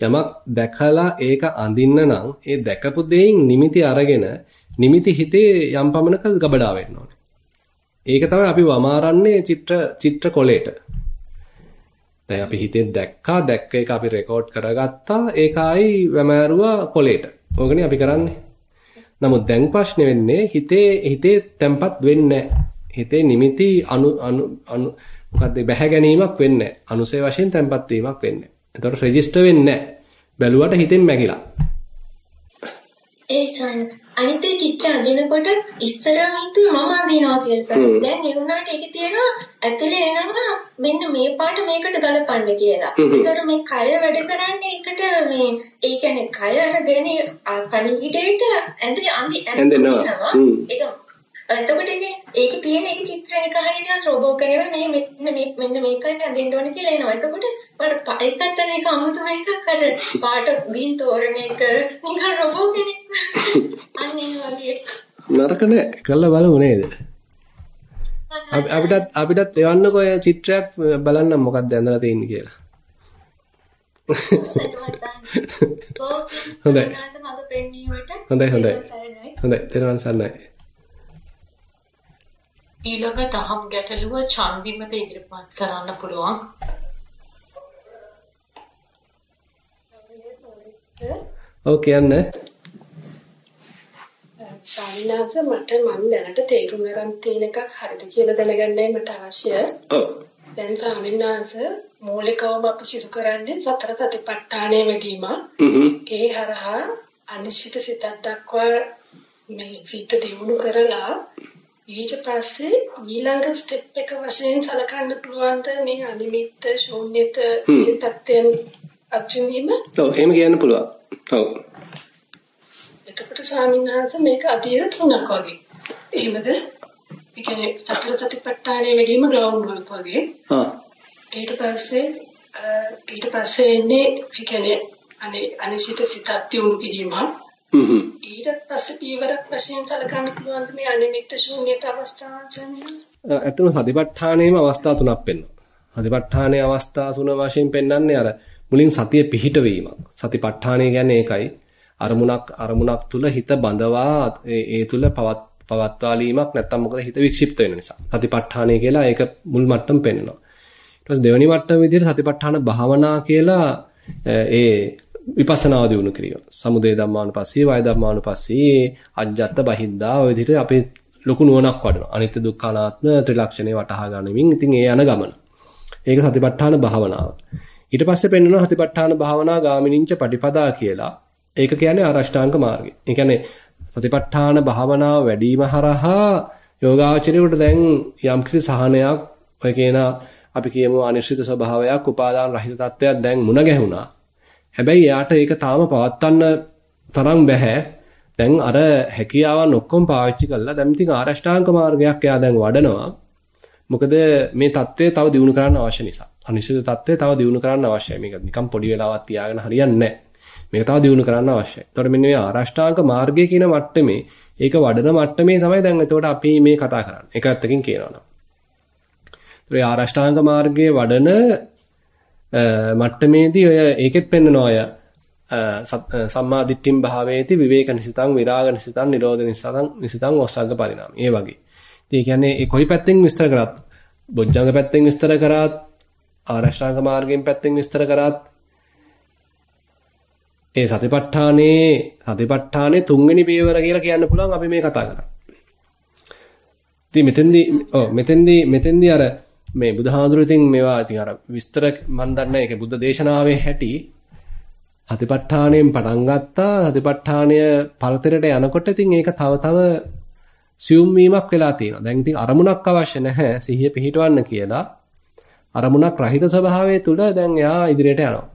යමක් දැකලා ඒක අඳින්න නම් ඒ දැකපු දෙයින් නිමිති අරගෙන නිමිති හිතේ යම් පමණක ගබඩා වෙන්න ඕනේ. ඒක තමයි අපි වමාරන්නේ චිත්‍ර චිත්‍ර කොලේට. දැන් අපි හිතෙන් දැක්කා දැක්ක එක අපි රෙකෝඩ් කරගත්තා. ඒක ආයි වැමෑරුවා කොලේට. ඕකනේ අපි කරන්නේ. නමුත් දැන් ප්‍රශ්නේ වෙන්නේ හිතේ හිතේ තැම්පත් වෙන්නේ හිතේ නිමිති අනු අනු අනු මොකද්ද? බැහැ ගැනීමක් වෙන්නේ අනුසය වශයෙන් තැම්පත් වීමක් වෙන්නේ. එතකොට රෙජිස්ටර් වෙන්නේ බැලුවට හිතෙන් මැකිලා. ඒ අනිත් චිත්‍ර අඳිනකොට ඉස්සරම හිතුවේ මම අඳිනවා කියලා. දැන් ඒ වුණාට ඒකේ තියෙනවා ඇතුලේ එනවා මෙන්න මේ පාට මේකට ගලපන්න කියලා. ඒකට මේ කය වැඩ කරන්නේ ඒකට මේ ඒ කියන්නේ කය අර දෙන කණිවිඩයට ඇඳි අඳි ඇඳිනවා. ඒක එතකොට ඒකේ තියෙන එක චිත්‍ර එක හරියට රෝබෝ කෙනෙක් මේ මෙන්න මේකයි ඇඳෙන්න ඕනේ කියලා එනවා. එතකොට මට ඒකත් එක අමුතුම එකක් අර පාට ගින් තෝරන එක නිකන් රොබෝ කෙනෙක් අන්න ඒ වගේ. නරක නෑ. කළා බලමු නේද? අපිටත් අපිටත් එවන්නකෝ ඔය චිත්‍රයක් බලන්න මොකක්ද ඇඳලා තියෙන්නේ කියලා. හොඳයි. හොඳයි හොඳයි. හොඳයි. තේරුවන් සන්නයි. ඊළඟ දහම් ගැටලුව චන්දිමට ඉදිරිපත් කරන්න පුළුවන්. ඔව් කියන්න. ස්වාමිනාස මට මම දැනට තේරුම් ගන්න තියෙන එකක් හරිද කියලා දැනගන්නයි මට අවශ්‍ය. ඔව්. දැන් ස්වාමිනාස මූලිකවම අපි සිදු කරන්නේ සතර සතිපට්ඨානය වැඩිම. ඒ හරහා අනිශ්චිත සිතක් දක්වා මේ සිත දියුණු කරලා ඊට පස්සේ ඊළඟ ස්ටෙප් එක වශයෙන් සලකන්න පුළුවන්ද මේ අනිමිත්ත ශූන්‍යත තත්ත්වයන් අත්විඳීම? ඔව් එහෙම කියන්න පුළුවන්. ඔව්. එතකොට ස්වාමීන් වහන්සේ මේක අධීර තුනක් වගේ. එහෙමද? ඒ කියන්නේ සතර සතිපට්ඨානයේ වැඩිම ග්‍රවුන්ඩ් වර්ක් වගේ. ආ. ඊට පස්සේ ඊට පස්සේ එන්නේ ඒ කියන්නේ අනේ අනිශ්චිත සිතක් තියුණු කිරීම. ඊට පස්සේ පීවරක් වශයෙන් සලකන්න පුළුවන් මේ අනිමිත්ත ශූන්‍යත අවස්ථාවන් සම්බන්ධ. ඇත්තම සතිපට්ඨානයේම අවස්ථා තුනක් පෙන්වනවා. සතිපට්ඨානයේ අවස්ථා තුන වශයෙන් පෙන්වන්නේ අර මුලින් සතිය පිහිටවීම. සතිපට්ඨානය කියන්නේ ඒකයි. අරමුණක් අරමුණක් තුල හිත බඳවා ඒ තුල පවත් පවත්වාලීමක් නැත්තම් මොකද හිත වික්ෂිප්ත වෙන නිසා. සතිපට්ඨානය කියලා ඒක මුල් මට්ටම පෙන්වනවා. ඊට පස්සේ දෙවෙනි මට්ටම විදිහට සතිපට්ඨාන භාවනා කියලා ඒ විපස්සනාව දිනු කිරීම. සමුදය ධම්මානුපස්සී, වය ධම්මානුපස්සී, අජ්ජත් බහිද්දා ඔය විදිහට අපි ලොකු නුවණක් වඩනවා. අනිත්‍ය දුක්ඛ අනාත්ම ත්‍රිලක්ෂණේ වටහා ගනිමින් ඉතින් ඒ යන ගමන. ඒක සතිපට්ඨාන භාවනාව. ඊට පස්සේ පෙන්වනවා සතිපට්ඨාන භාවනා ගාමිනින්ච පටිපදා කියලා. ඒක කියන්නේ ආරෂ්ඨාංග මාර්ගය. ඒ කියන්නේ සතිපට්ඨාන භාවනාව වැඩිම හරහා යෝගාචරයට දැන් යම්කිසි සහනයක් ඔය කියන අපි කියමු අනිශ්චිත ස්වභාවයක් උපාදාන රහිත තත්වයක් දැන් මුණ ගැහුණා. හැබැයි එයාට ඒක තාම පවත්වන්න තරම් බෑ. දැන් අර හැකියාවන් ඔක්කොම පාවිච්චි කළා. දැන් ඉතින් ආරෂ්ඨාංග මාර්ගයක් එයා දැන් වඩනවා. මොකද මේ தත්ත්වය තව දියුණු කරන්න අවශ්‍ය නිසා. අනිශ්චිත தත්ත්වය තව දියුණු කරන්න අවශ්‍යයි. මේක නිකන් පොඩි වෙලාවක් තියාගෙන හරියන්නේ නැහැ. මේක තව දියුණු කරන්න අවශ්‍යයි. ඒතකොට මෙන්න මේ ආරෂ්ඨාංග මාර්ගය කියන මට්ටමේ ඒක වඩන මට්ටමේ තමයි දැන් එතකොට අපි මේ කතා කරන්නේ. එක ඇත්තකින් කියනවා නම්. ඒතකොට ආරෂ්ඨාංග මාර්ගයේ වඩන මට්ටමේදී ඔය ඒකෙත් පෙන්නන අය සම්මා දිට්ඨිම් භාවේති විවේක නිසිතං විරාග නිසිතං නිරෝධ නිසිතං නිසිතං ඔස්සග්ග පරිණාම. ඒ වගේ. ඉතින් ඒ කියන්නේ ඒ කොයි පැත්තෙන් විස්තර කරත් බොජ්ජංග පැත්තෙන් විස්තර කරත් ආරෂ්ඨාංග මාර්ගයෙන් පැත්තෙන් විස්තර කරත් ඒ සතිපට්ඨානේ සතිපට්ඨානේ තුන්වෙනි පියවර කියලා කියන්න පුළුවන් අපි මේ කතා කරන්නේ. ඉතින් මෙතෙන්දී ඔව් මෙතෙන්දී මෙතෙන්දී අර මේ බුදුහාඳුරු ඉතින් මේවා ඉතින් අර විස්තර මන් දන්නේ ඒක බුද්ධ දේශනාවේ හැටි සතිපට්ඨාණයෙන් පටන් ගත්තා සතිපට්ඨාණය පළතරට යනකොට ඉතින් ඒක තව තව සියුම් වීමක් වෙලා තියෙනවා. දැන් ඉතින් අරමුණක් අවශ්‍ය නැහැ සිහිය පිහිටවන්න කියලා. අරමුණක් රහිත ස්වභාවය තුල දැන් එයා ඉදිරියට යනවා.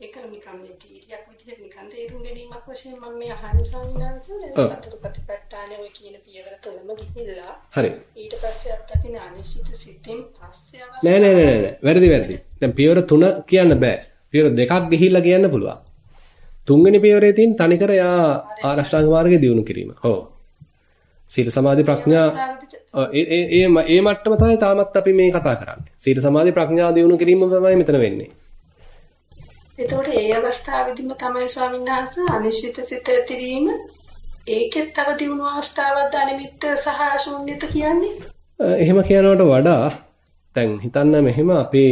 ඒක නිකම් මේ තීරියක් විදිහට නිකන් තේරුම් ගැනීමක් වශයෙන් මම මේ අහන්නේ ස්වාමීනාංශ සතර ප්‍රතිපත්තානේ ඔය කියන පියවර තුනම ගිහිල්ලා හරි. ඊට පස්සේ අත්දකින්න අනිශ්චිත සිතින් පස්සේ අවස්ථාව නෑ නෑ නෑ නෑ. වැරදි වැරදි. දැන් පියවර තුන කියන්න බෑ. පියවර දෙකක් ගිහිල්ලා කියන්න පුළුවන්. තුන්වෙනි පියවරේ තියෙන තනිකර යා ආරෂ්ඨාංග මාර්ගය දියුණු කිරීම. ඔව්. සීල සමාධි ප්‍රඥා ඒ ඒ ඒ මට්ටම තමයි තාමත් අපි මේ කතා කරන්නේ. සීල සමාධි ප්‍රඥා දියුණු කිරීම තමයි මෙතන වෙන්නේ. එතකොට ඒ අවස්ථාවේදීම තමයි ස්වාමීන් වහන්සේ අනිශ්චිත සිත ඇතිවීම ඒකෙත් තව දියුණු අවස්ථාවක් අනිමිත්ත සහ ශූන්‍යත කියන්නේ. එහෙම කියනවට වඩා දැන් හිතන්න මෙහෙම අපේ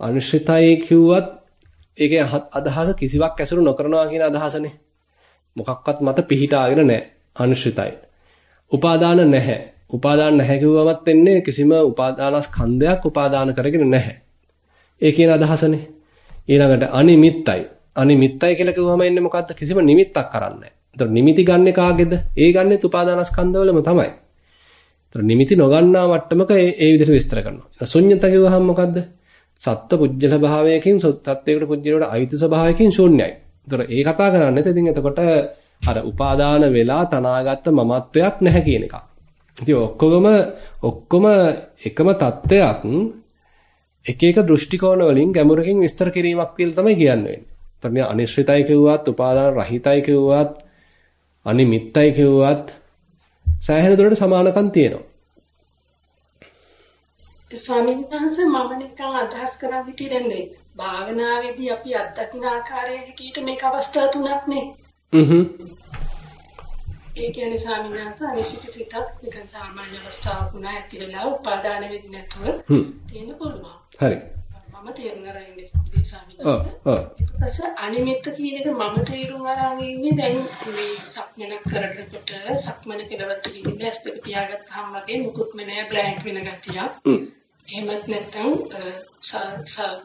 අනිශ්චිතයි කිව්වත් ඒකේ අදහස කිසිවක් ඇසුරු නොකරනවා කියන අදහසනේ. මොකක්වත් මත පිහිටාගෙන නැහැ. අනිශ්චිතයි. උපාදාන නැහැ. උපාදාන නැහැ කිව්වමත් වෙන්නේ කිසිම උපාදානස්කන්ධයක් උපාදාන කරගෙන නැහැ. ඒ කියන අදහසනේ. ඊළඟට අනිමිත්තයි. අනිමිත්තයි කියලා කිව්වම එන්නේ මොකද්ද? කිසිම නිමිත්තක් කරන්නේ නැහැ. ඒතර නිමිති ගන්නෙ කාගේද? ඒ ගන්නෙත් උපාදානස්කන්ධවලම තමයි. ඒතර නිමිති නොගන්නා මට්ටමක ඒ ඒ විදිහට විස්තර කරනවා. ශුන්්‍යත කිව්වහම මොකද්ද? සත්ත්ව පුජ්‍යල භාවයකින් සත්ත්වයකට පුජ්‍යලයට අයිති ස්වභාවයකින් ශූන්‍යයි. ඒතර ඒ කතා කරන්නේ ඉතින් එතකොට අර උපාදාන වෙලා තනාගත්ත මමත්වයක් නැහැ කියන එක. ඉතින් ඔක්කොගම ඔක්කොම එකම தත්වයක් එක එක දෘෂ්ටි කෝණ වලින් ගැඹුරකින් විස්තර කිරීමක් කියලා තමයි කියන්නේ. මේ අනිශ්චිතයි කිව්වත්, උපාදාන රහිතයි කිව්වත්, අනිමිත්තයි කිව්වත් සෑහෙන දුරට සමානකම් තියෙනවා. ස්වාමීන් වහන්සේ මම නිකන් අදහස් කරන් හිටියේ දැන් මේ භාවනාවේදී අපි අත්දකින ආකාරයේ හැටියට මේක අවස්ථා තුනක් නේ. හ්ම් ඒ කියන්නේ ස්වාමීන් වහන්සේ අනිශ්චිත සිතක් නිකන් සාමාන්‍ය අවස්ථාවක් වුණා ඇති වෙලා උපාදාන වෙන්නේ නැතුව තියෙන්න පුළුවන්. හරි. මම තේරුම් අරන් ඉන්නේ ස්වාමීන් වහන්සේ. අනිමිත්ත කියන එක මම තේරුම් අරන් ඉන්නේ දැන් මේ සක්මන කරනකොට සක්මන කෙලවට ගිහින් ඇස් දෙක පියාගත්තාම වගේ මුකුත්ම නෑ බ්ලැන්ක් වෙන ගතියක්. එහෙමත් නැත්නම්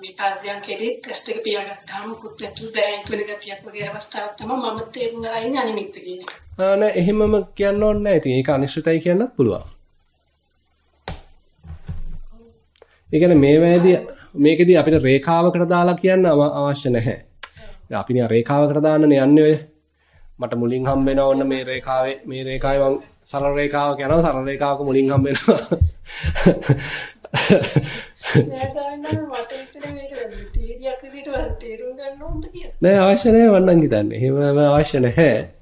මේ පාදයන්කෙදි ඇස් දෙක පියාගත්තාම මුකුත් නැතුව බ්ලැන්ක් වෙන ගතියක් වගේ අවස්ථාවක් තමයි මම තේරුම් අරන් ඉන්නේ අනිමිත්ත කියන එක. නෑ එහෙමම කියන්න ඕනේ නෑ. ඉතින් ඒක අනිශ්චිතයි කියන්නත් පුළුවන්. ඒ කියන්නේ මේවැදී මේකෙදි අපිට රේඛාවකට දාලා කියන්න අවශ්‍ය නැහැ. අපි නිකන් රේඛාවකට දාන්නනේ යන්නේ ඔය. මට මුලින් හම්බ වෙනවා ඔන්න මේ රේඛාවේ මේ රේඛාවේ මම සරල රේඛාවක යනවා සරල රේඛාවක මුලින් හම්බ වෙනවා. නෑ අවශ්‍ය නැහැ මන්නම් හිතන්නේ. එහෙම අවශ්‍ය නැහැ.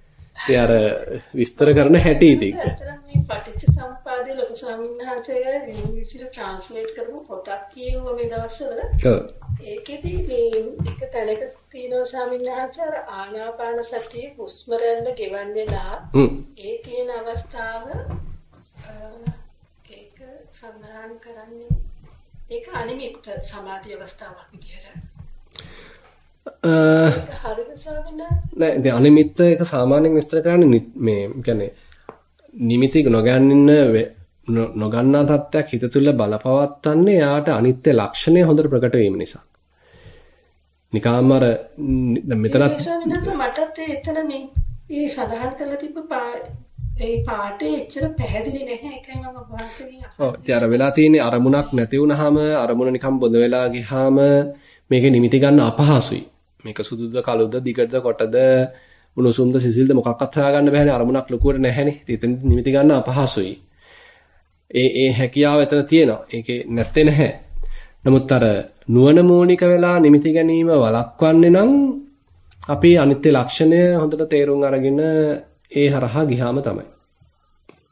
ඒ අර විස්තර කරන හැටි ඉතින්. මේ පටිච්ච සම්පාදයේ ලොකු ස්වාමීන් වහන්සේ ඉංග්‍රීසියට ට්‍රාන්ස්ලේට් කරපු පොතක් කියුවා මේ දවස්වල. ඔව්. ඒකෙදි මේ එක තැනක තියෙනවා ස්වාමීන් වහන්සේ අර ආනාපාන සතිය හුස්ම රැල්ල ගෙවන් වෙලා ඒ තියෙන අවස්ථාව ඒක සඳහන් කරන්නේ ඒක අනිමිත් සමාධි අවස්ථාවක් විදියට. නෑ ඉතින් අනිමිත්ත එක සාමාන්‍යයෙන් විස්තර කරන්නේ මේ කියන්නේ නිමිති නොගන්නින්න නොගන්නා තත්ත්වයක් හිත තුළ බලපවත්තන්නේ යාට අනිත්‍ය ලක්ෂණය හොඳට ප්‍රකට වීම නිසා. නිකාම අර මෙතනත් මටත් එතන මේ ඒ සඳහන් කරලා තිබ්බ ඒ පාඩේ එච්චර පැහැදිලි නැහැ ඒකයි මම වාසිය. ඔව් ඉතින් අර වෙලා තියෙන්නේ අරමුණක් නැති වුනහම අරමුණ නිකන් බොඳ වෙලා ගියාම මේකේ නිමිති ගන්න අපහසුයි. මේක සුදුද කළුද දිගද කොටද උණුසුම්ද සිසිල්ද මොකක්වත් හොයාගන්න බැහැනේ අරමුණක් ලොකුවට නැහැනේ. ඉතින් නිමිති ගන්න අපහසුයි. ඒ ඒ හැකියාව එතන තියෙනවා. ඒකේ නැත්තේ නැහැ. නමුත් අර නුවණ මූලික වෙලා නිමිති ගැනීම වළක්වන්නේ නම් අපි අනිත්‍ය ලක්ෂණය හොඳට තේරුම් අරගෙන ඒ හරහා ගියාම තමයි.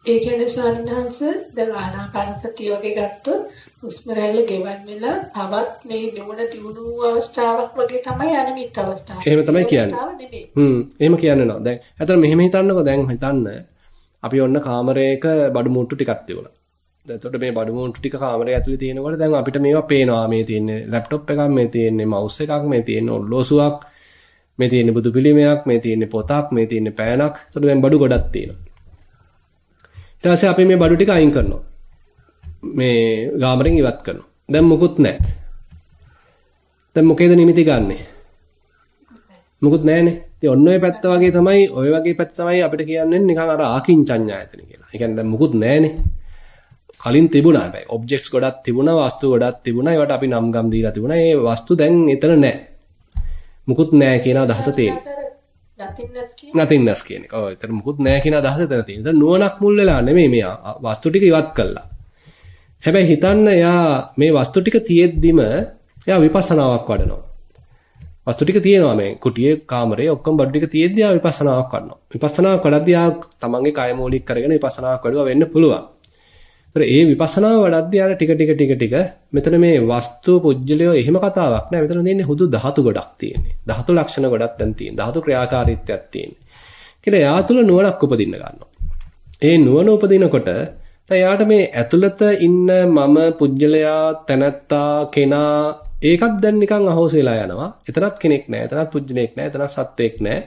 ඒ කියන්නේ ස්වාමීනාංශ දැන් ආනාපාන සතිය වගේ ගත්තොත් හුස්ම රැල්ල ගෙවන් වෙලා තවත් මේ නුවණ දියුණු අවස්ථාවක් වගේ තමයි අනිමිත් අවස්ථාව. එහෙම තමයි කියන්නේ. හ්ම් එහෙම කියන්නේ නෝ. දැන් අතන මෙහෙම හිතන්නකෝ දැන් හිතන්න අපි ඔන්න කාමරයක බඩු මුට්ටු ටිකක් තිබුණා. එතකොට මේ බඩු මුට්ටු ටික කාමරය ඇතුලේ තියෙනකොට දැන් අපිට මේවා පේනවා. මේ තියෙන්නේ ලැප්ටොප් එකක්, මේ තියෙන්නේ මවුස් එකක්, මේ තියෙන්නේ ඔල්ලෝසුවක්, මේ තියෙන්නේ බුදු පිළිමයක්, මේ තියෙන්නේ පොතක්, මේ තියෙන්නේ පෑනක්. එතකොට දැන් බඩු ගොඩක් තියෙනවා. ඊට පස්සේ අපි මේ බඩු ටික අයින් කරනවා. මේ ගාමරෙන් ඉවත් කරනවා. දැන් මොකුත් නැහැ. දැන් මොකේද නිමිති ගන්නෙ? මොකුත් නැහනේ. ඉතින් ඔන්න ඔය පැත්ත වගේ තමයි ඔය වගේ පැත්ත තමයි අපිට කියන්නේ නිකන් අර ආකින්චඤ්ඤායතන කියලා. ඒ කියන්නේ දැන් මොකුත් නැහනේ. කලින් තිබුණා හැබැයි ඔබ්ජෙක්ට්ස් ගොඩක් තිබුණා වස්තු ගොඩක් තිබුණා ඒවට අපි නම් ගම් දීලා තිබුණා ඒ වස්තු දැන් එතන නැහැ මුකුත් නැහැ කියන අදහස තියෙනවා නතින්නස් කියන එක. ඔව් එතන මුකුත් නැහැ කියන අදහස එතන තියෙනවා. එතන නුවණක් මුල් වෙලා නෙමෙයි මේ වස්තු ටික ඉවත් කළා. හැබැයි හිතන්න එයා මේ වස්තු ටික තියෙද්දිම එයා විපස්සනාවක් වඩනවා. වස්තු ටික තියෙනවා මේ කුටියේ කාමරේ ඔක්කොම බඩු ටික තියෙද්දි එයා විපස්සනාවක් වඩනවා. විපස්සනාවක් වඩද්දී එයා තමන්ගේ කය මූලික කරගෙන විපස්සනාවක් වඩුවා වෙන්න පුළුවන්. ඒතර ඒ විපස්සනාව වඩද්දී යාර ටික ටික ටික ටික මෙතන මේ වස්තු පුජ්‍යලියෝ එහෙම කතාවක් නෑ. මෙතන තියෙන්නේ හුදු ධාතු ගොඩක් තියෙන්නේ. ධාතු ලක්ෂණ ගොඩක් දැන් තියෙන්නේ. ධාතු ක්‍රියාකාරීත්වයක් තියෙන්නේ. කියලා එයා තුල නුවණක් උපදින්න ගන්නවා. ඒ නුවණ උපදිනකොට දැන් යාට මේ ඇතුළත ඉන්න මම පුජ්‍යලයා තැනැත්තා කෙනා ඒකත් දැන් නිකන් අහෝස වෙලා යනවා. එතනත් කෙනෙක් නෑ. එතනත් පුජ්‍යලයක් නෑ. එතනත් සත්වෙක් නෑ.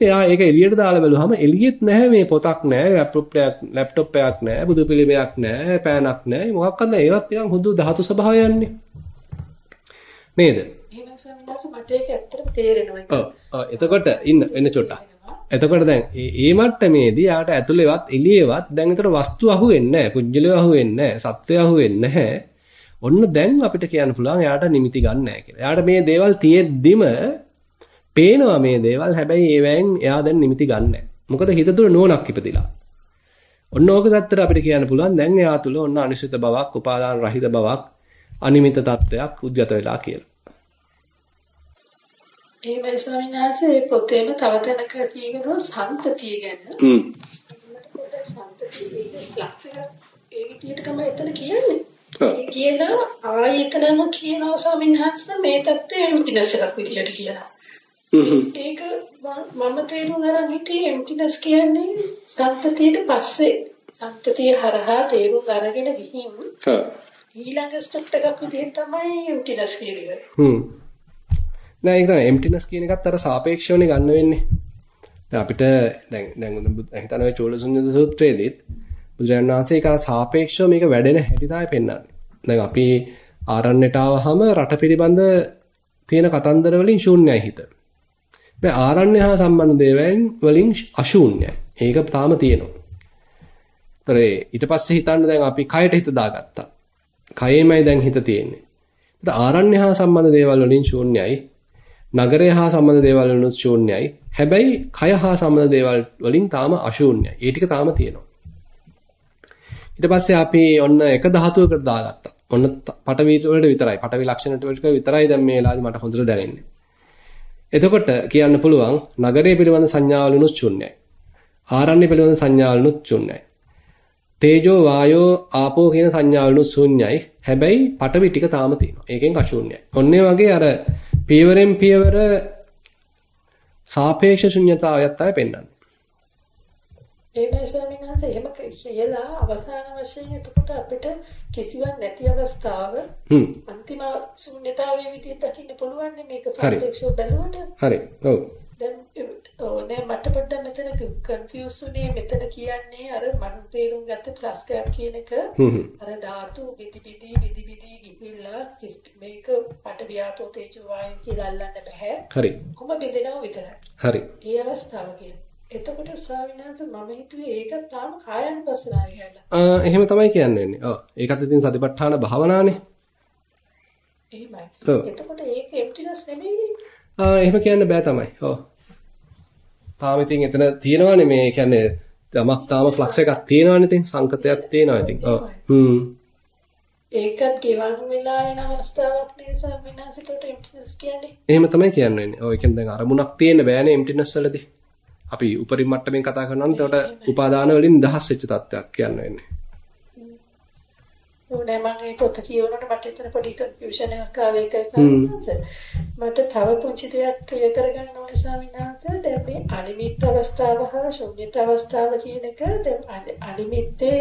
එයා ඒක එළියට දාලා බැලුවාම එළියෙත් නැහැ මේ පොතක් නැහැ ලැප්ටොප් එකක් ලැප්ටොප් එකක් නැහැ බුදු පිළිමයක් නැහැ පෑනක් නැහැ. නැහැ. ඒවත් නිකන් හුදු ධාතු ස්වභාවයන්නේ නේද? එහෙනම් සමිනාස මට ඒක ඇත්තට තේරෙනවා ඔව්. එතකොට ඉන්න එන්න චොට්ටක් එතකොට දැන් මේ මට්ටමේදී යාට ඇතුළේවත් එළියේවත් දැන් ඒතර වස්තු අහුවෙන්නේ නැහැ. පුජ්‍යලිය අහුවෙන්නේ නැහැ. සත්වය අහුවෙන්නේ නැහැ. ඔන්න දැන් අපිට කියන්න පුළුවන් යාට නිමිති ගන්න නැහැ කියලා. යාට මේ දේවල් තියෙද්දිම පේනවා මේ දේවල් හැබැයි ඒවෙන් එයා දැන් නිමිති ගන්නෑ. මොකද හිත තුළ නුවණක් ඉපදිලා. ඔන්න ඕක දැත්තට අපිට කියන්න පුළුවන් දැන් එයා තුළ ඔන්න අනිශ්චිත බවක්, උපාදාන රහිත බවක්, අනිමිත තත්වයක් උද්ගත වෙලා කියලා. ඒ වයිසමිනාසේ පොතේම තව තැනක කියනවා සම්පතිය ගැන. හ්ම්. සම්පතිය ඒ විදිහට තමයි එතන කියන්නේ. ඒ කියලා ආයතනම කියනවා ස්වාමීන් වහන්සේ මේ தත්ත්වය විදිහට විදිහට කියලා. ඒක මම තේරුම් අරන් හිටියේ එම්ටිනස් කියන්නේ සම්පතියට පස්සේ සම්පතිය හරහා තේරුම් අරගෙන ගිහින් ඊළඟ ස්ටෙප් එකක් විදිහට තමයි එම්ටිනස් කියන්නේ. හ්ම්. නෑ ඒක තමයි එම්ටිනස් කියන එකත් අර සාපේක්ෂවනේ ගන්න වෙන්නේ. දැන් අපිට දැන් දැන් හිතන ඔය චෝලසුඤ්ඤ සූත්‍රයේදීත් බුදුරජාණන් වහන්සේ ඒක සාපේක්ෂව මේක වැඩෙන හැටි තමයි පෙන්වන්නේ. දැන් අපි ආරණ්‍යට ආවහම රට පිළිබඳ තියෙන කතන්දර වලින් ශූන්‍යයි හිත. මේ ආරණ්‍ය හා සම්බන්ධ දේවල් වලින් අශූන්‍යයි. ඒක තාම තියෙනවා. ඒතරේ ඊට පස්සේ හිතන්න දැන් අපි කයට හිත දාගත්තා. කයෙමයි දැන් හිත තියෙන්නේ. ඒත් ආරණ්‍ය හා සම්බන්ධ දේවල් වලින් ශූන්‍යයි. නගරය හා සම්බන්ධ දේවල් වලින් ශූන්‍යයි. හැබැයි කය හා සම්බන්ධ දේවල් වලින් තාම අශූන්‍යයි. ඒ ටික තාම තියෙනවා. ඊට පස්සේ අපි ඔන්න එක ධාතුවකට දාගත්තා. ඔන්න පටවි වලට විතරයි. පටවි ලක්ෂණ ටික විතරයි දැන් මේ වෙලාවේ මට හොඳට දැනෙන්නේ. එතකොට කියන්න පුළුවන් නගරය පිළිබඳ සංඥාවලුනුත් ශුන්‍යයි. ආරණ්‍ය පිළිබඳ සංඥාවලුනුත් ශුන්‍යයි. තේජෝ වායෝ ආපෝ කියන සංඥාවලුනුත් ශුන්‍යයි. හැබැයි පටවි ටික තාම තියෙනවා. ඒකෙන් අශුන්‍යයි. ඔන්න වගේ අර පියවරෙන් පියවර සාපේක්ෂ ශුන්‍යතාවයත් තමයි පෙන්වන්නේ. ඒකයි ස්වාමීන් වහන්සේ එහෙම කියලා අවසාන වශයෙන් එතකොට අපිට කිසිවක් නැති අවස්ථාව අන්තිම ශුන්‍යතාවයේ විදිහට දකින්න පුළුවන් මේක සාපේක්ෂව බැලුවට. හරි. ඔව්. දැන් ඔව් දැන් මට පොඩ්ඩක් මෙතන කන්ෆියුස් උනේ. මෙතන කියන්නේ අර මම තේරුම් ගත්ත ප්ලස් එකක් කියන එක. අර ධාතු බිදි බිදි බිදි බිදි ගිහිල්ලා මේක පට ව්‍යාපෝ තේජෝ වායු කියලා අල්ලන්න බෑ හරි. කොහොම බෙදෙනව විතරයි. හරි. ඒ අවස්ථාව කියන්නේ එතකොට ස්වාමීනාංශ මම හිතුවේ ඒක තාම කායानुපස්සනාව කියලා. ආ එහෙම තමයි කියන්නේ. ඔව්. ඒකත් ඉතින් සතිපට්ඨාන භාවනානේ. එහෙමයි. එතකොට ඒක එම්ටිනස් නෙමෙයි. ආ එහෙම කියන්න බෑ තමයි. ඔව්. තාම ඉතින් එතන තියෙනවානේ මේ කියන්නේ යමක් තාම ෆ්ලක්ස් එකක් තියෙනවානේ ඉතින් සංකතයක් තියෙනවා ඉතින්. ඔව්. හ්ම්. ඒකත් ගෙවන් වෙලා එන අවස්ථාවක් නේ ස්වාමීනාංශට එම්ටිනස් කියන්නේ. එහෙම තමයි කියන්නේ. ඔව් ඒ කියන්නේ දැන් අරමුණක් තියෙන්න බෑනේ එම්ටිනස් වලදී. අපි උපරිම මට්ටමින් කතා කරනවා නම් එතකොට උපාදාන වලින් නිදහස් වෙච්ච තත්ත්වයක් කියන්න වෙන්නේ. නෑ මම මේ පොත කියවනකොට මට එතන පොඩි කන්ෆියුෂන් එකක් ආවේ සාමිනාංශ. මට තව පුංචි දෙයක් ක්ලියර් කරගන්න ඕනේ සාමිනාංශ. දැන් මේ අනිමිත් අවස්ථාව හා ශුන්්‍යත අවස්ථාව කියන එක දැන් අනිමිත්තේ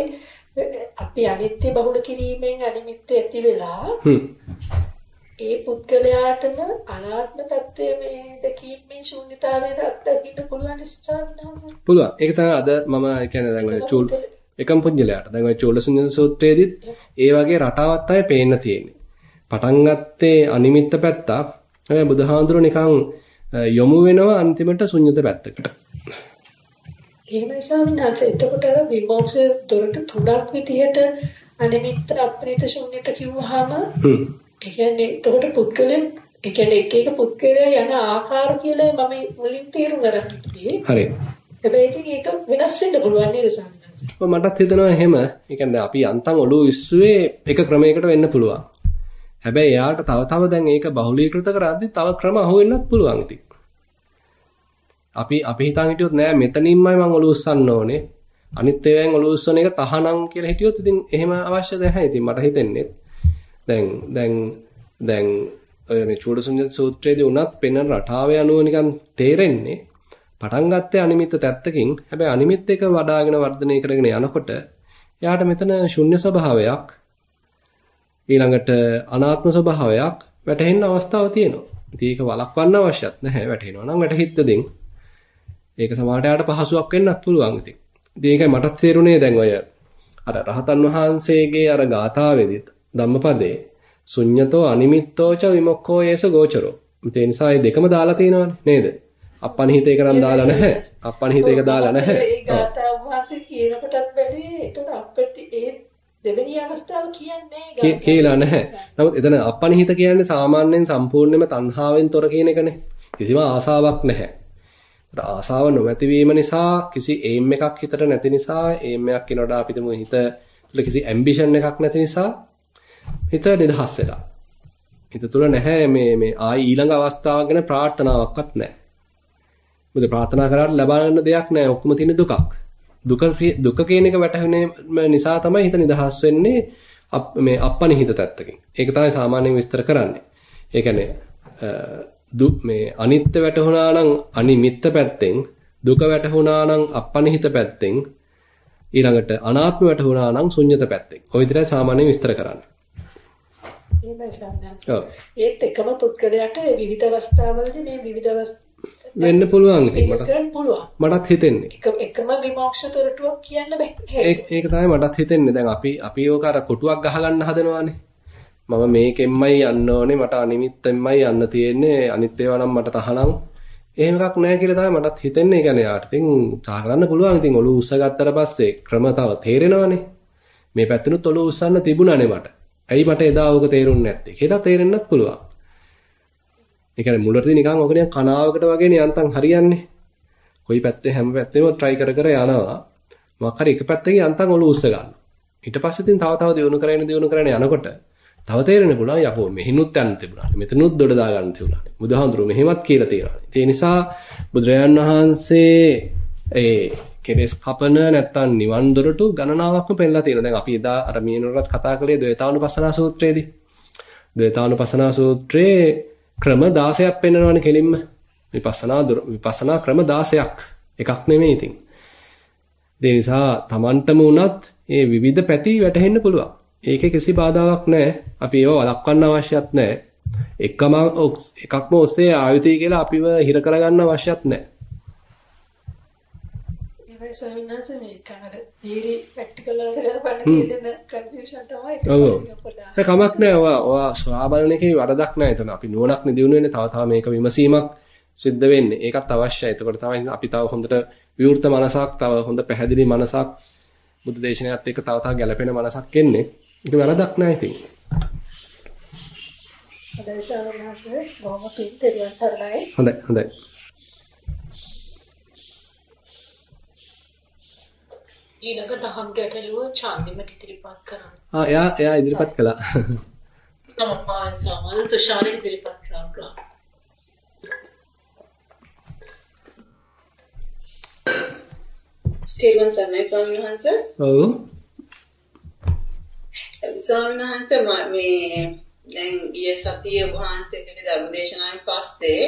අපි අනිත්‍ය බහුල කිරීමෙන් අනිමිත්තේ ඇති වෙලා ඒ පුද්ගලයාටම අනාත්ම తත්වය මේ දැකීමේ ශූන්‍යතාවයට අත්දකින්න පුළුවන් ස්ථානහස පුළුවන්. ඒක තමයි අද මම කියන්නේ දැන් ඔය චූල් එකම් පුඤ්ජලයට. දැන් ඔය චූලසුඤ්ඤ සූත්‍රයේදීත් ඒ වගේ රටාවක් තමයි පේන්න තියෙන්නේ. පටන් ගත්තේ අනිමිත්ත පැත්ත. හැබැයි බුදුහාඳුර නිකන් යොමු වෙනවා අන්තිමට ශුන්්‍යත පැත්තකට. එහෙමයි ස්වාමීනාච එතකොට අර විමෝක්ෂ දොරට තුනක් විදිහට අනිමිත්ත අප්‍රිත ශුන්්‍යත කිව්වහම ඒ කියන්නේ එතකොට පුද්ගලෙන් ඒ කියන්නේ එක එක පුද්ගලයා යන ආකාර කියලා මම මුලින් තේරුම් ගන්න හරි. හැබැයි ඉතින් ඒක වෙනස් වෙන්න පුළුවන් නේද? මටත් හිතෙනවා එහෙම. ඒ කියන්නේ අපි යන්තම් ඔළුව ඉස්සුවේ එක ක්‍රමයකට වෙන්න පුළුවන්. හැබැයි එයාට තව තව දැන් ඒක බහුලීකృత කරද්දි තව ක්‍රම අහුවෙන්නත් පුළුවන් ඉතින්. අපි අපි හිතන් හිටියොත් නෑ මෙතනින්මයි මම ඔළුව උස්සන්න ඕනේ. අනිත් ඒවායින් ඔළුව උස්සන එක තහනම් කියලා හිටියොත් ඉතින් එහෙම අවශ්‍ය නැහැ. ඉතින් මට හිතෙන්නේ දැන් දැන් දැන් ඔය මේ චූඩසුඤ්ඤ සූත්‍රයේදී උනත් පෙන්වන රටාව යනුව නිකන් තේරෙන්නේ පටන් ගත්තේ අනිමිත්ත තැත්තකින් හැබැයි අනිමිත් එක වඩාගෙන වර්ධනය කරගෙන යනකොට එයාට මෙතන ශුන්‍ය ස්වභාවයක් ඊළඟට අනාත්ම ස්වභාවයක් වැටහෙන්න අවස්ථාව තියෙනවා. ඉතින් ඒක වළක්වන්න අවශ්‍යත් නැහැ වැටහෙනවා නම් වැටහිද්දෙන් ඒක සමාහට පහසුවක් වෙන්නත් පුළුවන් ඉතින්. ඉතින් ඒකයි මටත් තේරුනේ දැන් ඔය අර රහතන් වහන්සේගේ අර ගාථාවේදීත් ධම්මපදේ ශුඤ්ඤතෝ අනිමිත්තෝච විමුක්ඛෝ යේස ගෝචරෝ. ඒ නිසා මේ දෙකම දාලා තියෙනවානේ නේද? අප්පනිහිත එක නම් දාලා නැහැ. අප්පනිහිත එක දාලා නැහැ. ඒ ගාථා වහන්සේ කියනකොටත් බැලුවේ ඒතර අපිට ඒ දෙවෙනි අවස්ථාව කියන්නේ කියලා නැහැ. නමුත් එතන අප්පනිහිත කියන්නේ සාමාන්‍යයෙන් සම්පූර්ණයෙන්ම තණ්හාවෙන් තොර කියන එකනේ. කිසිම ආසාවක් නැහැ. ආසාව නොමැති වීම නිසා කිසි එයිම් එකක් හිතට නැති නිසා එයිම් එකක් කියනකොට අපි හිතමු හිත කිසි ඇම්බිෂන් එකක් නැති නිසා හිත නිදහස් වෙලා. හිත තුළ නැහැ මේ මේ ආයි ඊළඟ අවස්ථාවක් ගැන ප්‍රාර්ථනාවක්වත් නැහැ. මොකද ප්‍රාර්ථනා කරාට ලබන්න දෙයක් නැහැ. ඔක්කොම තියෙන දුකක්. දුක දුක කියන එක වැටහෙන නිසා තමයි හිත නිදහස් වෙන්නේ මේ අප්පනිහිත තත්ත්වකින්. ඒක තමයි සාමාන්‍යයෙන් විස්තර කරන්නේ. ඒ කියන්නේ මේ අනිත්‍ය වැටහුණා නම් අනිමිත්ත පැත්තෙන් දුක වැටහුණා නම් අපනිහිත පැත්තෙන් ඊළඟට අනාත්ම වැටහුණා නම් ශුන්්‍යත පැත්තෙන්. ඔය විදිහට සාමාන්‍යයෙන් විස්තර කරන්නේ. එහෙමයි සම්ඥා. ඔව්. ඒත් එකම පුද්ගලයාට විවිධ අවස්ථාවලදී මේ විවිධ වෙන්න පුළුවන් ඉතින් මට. මටත් හිතෙන්නේ. එක එකම විමෝක්ෂ තොරටුවක් කියන්න බෑ. ඒක තමයි මටත් හිතෙන්නේ. දැන් අපි අපි ඕක අර කොටුවක් ගහගන්න හදනවානේ. මම මේකෙන්මයි යන්න ඕනේ මට අනිමිත්තෙන්මයි යන්න තියෙන්නේ අනිත් ඒවා නම් මට තහනම් එහෙම එකක් නැහැ කියලා තමයි මටත් හිතෙන්නේ. ඒ කියන්නේ යාට ඉතින් උත්සාහ කරන්න පුළුවන්. ඉතින් ඔළුව උස්ස ගත්තට පස්සේ ක්‍රම තව තේරෙනවනේ. මේ පැත්තෙනුත් ඔළුව උස්සන්න තිබුණානේ මට. ඇයි මට එදා ඕක තේරුන්නේ නැත්තේ කියලා තේරෙන්නත් පුළුවන්. ඒ කියන්නේ මුලටදී නිකන් ඕක නිකන් කනාවකට වගේනේ යන්තම් හරියන්නේ. කොයි පැත්තේ හැම පැත්තෙම try කර කර යනවා. මොකක් හරි එක පැත්තකින් යන්තම් ඔළුව උස්ස ගන්නවා. ඊට පස්සේ ඉතින් තව තව දියුණු කරගෙන දියුණු කරගෙන යනකොට තව තේරෙන්න පුළුවන් යකෝ මෙහිනුත් යන්න තිබුණානේ. මෙතනුත් දොඩ දා ගන්න තිබුණානේ. බුදුහාමුදුරුවෝ මෙහෙමත් කියලා තියෙනවා. ඒ නිසා බුදුරජාන් වහන්සේ ඒ කෙලස් කපන නැත්තම් නිවන් දොරටු ගණනාවක්ම පෙන්නලා තියෙනවා. දැන් අපි එදා අර මීනරත් කතා කළේ ද්වේතානුපස්සනා සූත්‍රයේදී. ද්වේතානුපස්සනා සූත්‍රයේ ක්‍රම 16ක් පෙන්වනවානේ කෙලින්ම. විපස්සනා විපස්සනා ක්‍රම 16ක්. එකක් නෙමෙයි ඉතින්. ඒ නිසා Tamanටම උනත් මේ විවිධ පැති වැටහෙන්න පුළුවන්. ඒකේ කිසි බාධාවක් නැහැ. අපි ඒව වළක්වන්න අවශ්‍යත් නැහැ. එකම එකක්ම ඔස්සේ ආයුතය කියලා අපිව හිර කරගන්න අවශ්‍යත් නැහැ. ස්වාමීන් වහන්සේ මේක අර තීරි ප්‍රැක්ටිකල් වලට කරපන්න කියන කන්ෆියුෂන් තමයි ඒක. කමක් නැහැ. ඔයා ඔයා ස්වාබලන එකේ වරදක් නැහැ. එතන අපි නුවණක් නෙදියුණු වෙන්නේ තව තව මේක විමසීමක් සිද්ධ වෙන්නේ. ඒකත් අවශ්‍යයි. එතකොට තමයි අපි තව හොඳට විවෘත මනසක්, තව හොඳ පැහැදිලි මනසක් බුද්ධ දේශනාවත් එක්ක තව තව ගැළපෙන මනසක් එන්නේ. ඒක වැරදක් නෑ ඉතින්. හොඳයි සාරණාසේ බොහොම පිං. හොඳයි හොඳයි. ඊළඟ දහම් ගැටලුව චන්දිමට ඉදිරිපත් කරන්න. ආ එයා එයා ඉදිරිපත් කළා. තමයි සමහර තුෂාරි ඉදිරිපත් කරනවා. ස්ටීවන් සර්ණයි ස්වාමීන් වහන්සේ. ඔව්. ස්වාමීන් වහන්සේ මේ දැන් ගිය සතියේ වහන්සේගේ ධර්මදේශනාවෙන් පස්සේ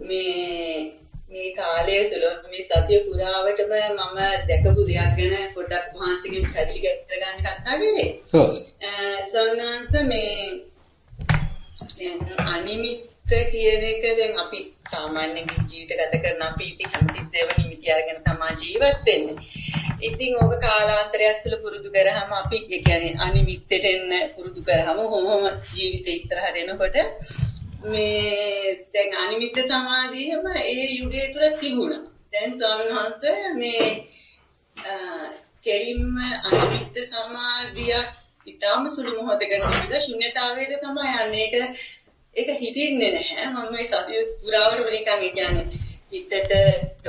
මේ මේ කාලය තුළ මේ සතිය පුරාවටම මම දැකපු දෙයක් ගැන පොඩ්ඩක් වහන්සේගෙන් පැහැදිලි කරගන්න කතා කරේ. ඔව්. වහන්සේ මේ අනිමිත් කියන එක දැන් අපි සාමාන්‍ය ජීවිත ගත කරන අපි ඉතින් හැමතිස්සෙම නිමිති අරගෙන තමයි ජීවත් වෙන්නේ. ඉතින් ඕක කාලාන්තරයක් තුළ පුරුදු කරාම අපි ඒ කියන්නේ අනිමිත්තට එන්න පුරුදු කරාම කොහොම ජීවිතේ ඉස්සරහට එනකොට මේ දැන් අනිමිත්ත සමාධියම ඒ යුගය තුළ තිබුණා. දැන් ස්වාමීන් වහන්සේ මේ කෙලින්ම අනිමිත්ත සමාධියක් ඊටම සුළු මොහොතක තිබිලා ශුන්‍යතාවයට තමයි යන්නේ. ඒක ඒක හිතින්නේ නැහැ. මම මේ සතිය පුරාවට නිකන් කියන්නේ හිතට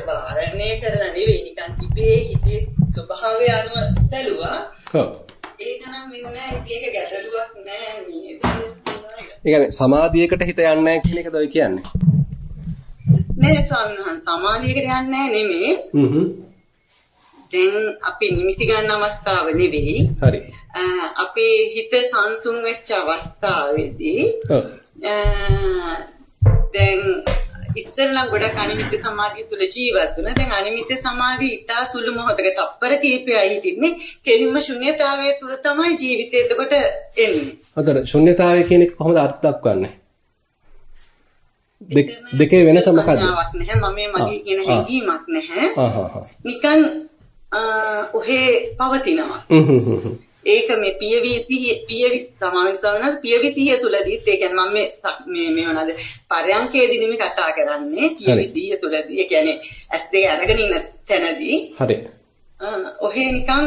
වාරණය කරලා නෙවෙයි නිකන් ඉබේ හිතේ ස්වභාවය අනුව බැලුවා. ඔව්. ඒක නම් වෙන්නේ ඒක ගැටලුවක් නෑ මේ. ඒ කියන්නේ සමාධියකට හිත යන්නේ නැහැ කියන එකද ඔය කියන්නේ? නෑ සම්හන් සමාධියකට යන්නේ නෑ නෙමෙයි. හ්ම් දැන් අපි නිමිති ගන්න අවස්ථාව නෙවෙයි. හරි. අපේ හිත සංසුන් වෙච්ච අවස්ථාවේදී දැන් ඉස්සෙල්ලා ගොඩක් අනිමිත්‍ය සමාධිය තුල ජීවත් වුණා. දැන් අනිමිත්‍ය සමාධිය ඊටා සුළු මොහොතක තප්පර කීපයයි හිටින්නේ. කෙලින්ම ශුන්‍යතාවයේ තුල තමයි ජීවිතය එතකොට එන්නේ. අතන ශුන්‍යතාවය කියන එක කොහොමද අර්ථ දක්වන්නේ? දෙකේ වෙනස මොකද්ද? නැහැ. මම මගේ කියන හැඟීමක් නැහැ. නිකන් ඔහේ පවතිනවා. ඒක මේ පියවි පියවි සමාවෙන් සමනස් පියවි සිහිය තුලදීත් ඒ කියන්නේ මම මේ මේ මොනවාද පරයන්කේදී නෙමෙයි කතා කරන්නේ. පියවි සිහිය තුලදී ඒ කියන්නේ ඇස් දෙක අරගෙන ඉන්න තැනදී. හරි. ඔහේ නිකන්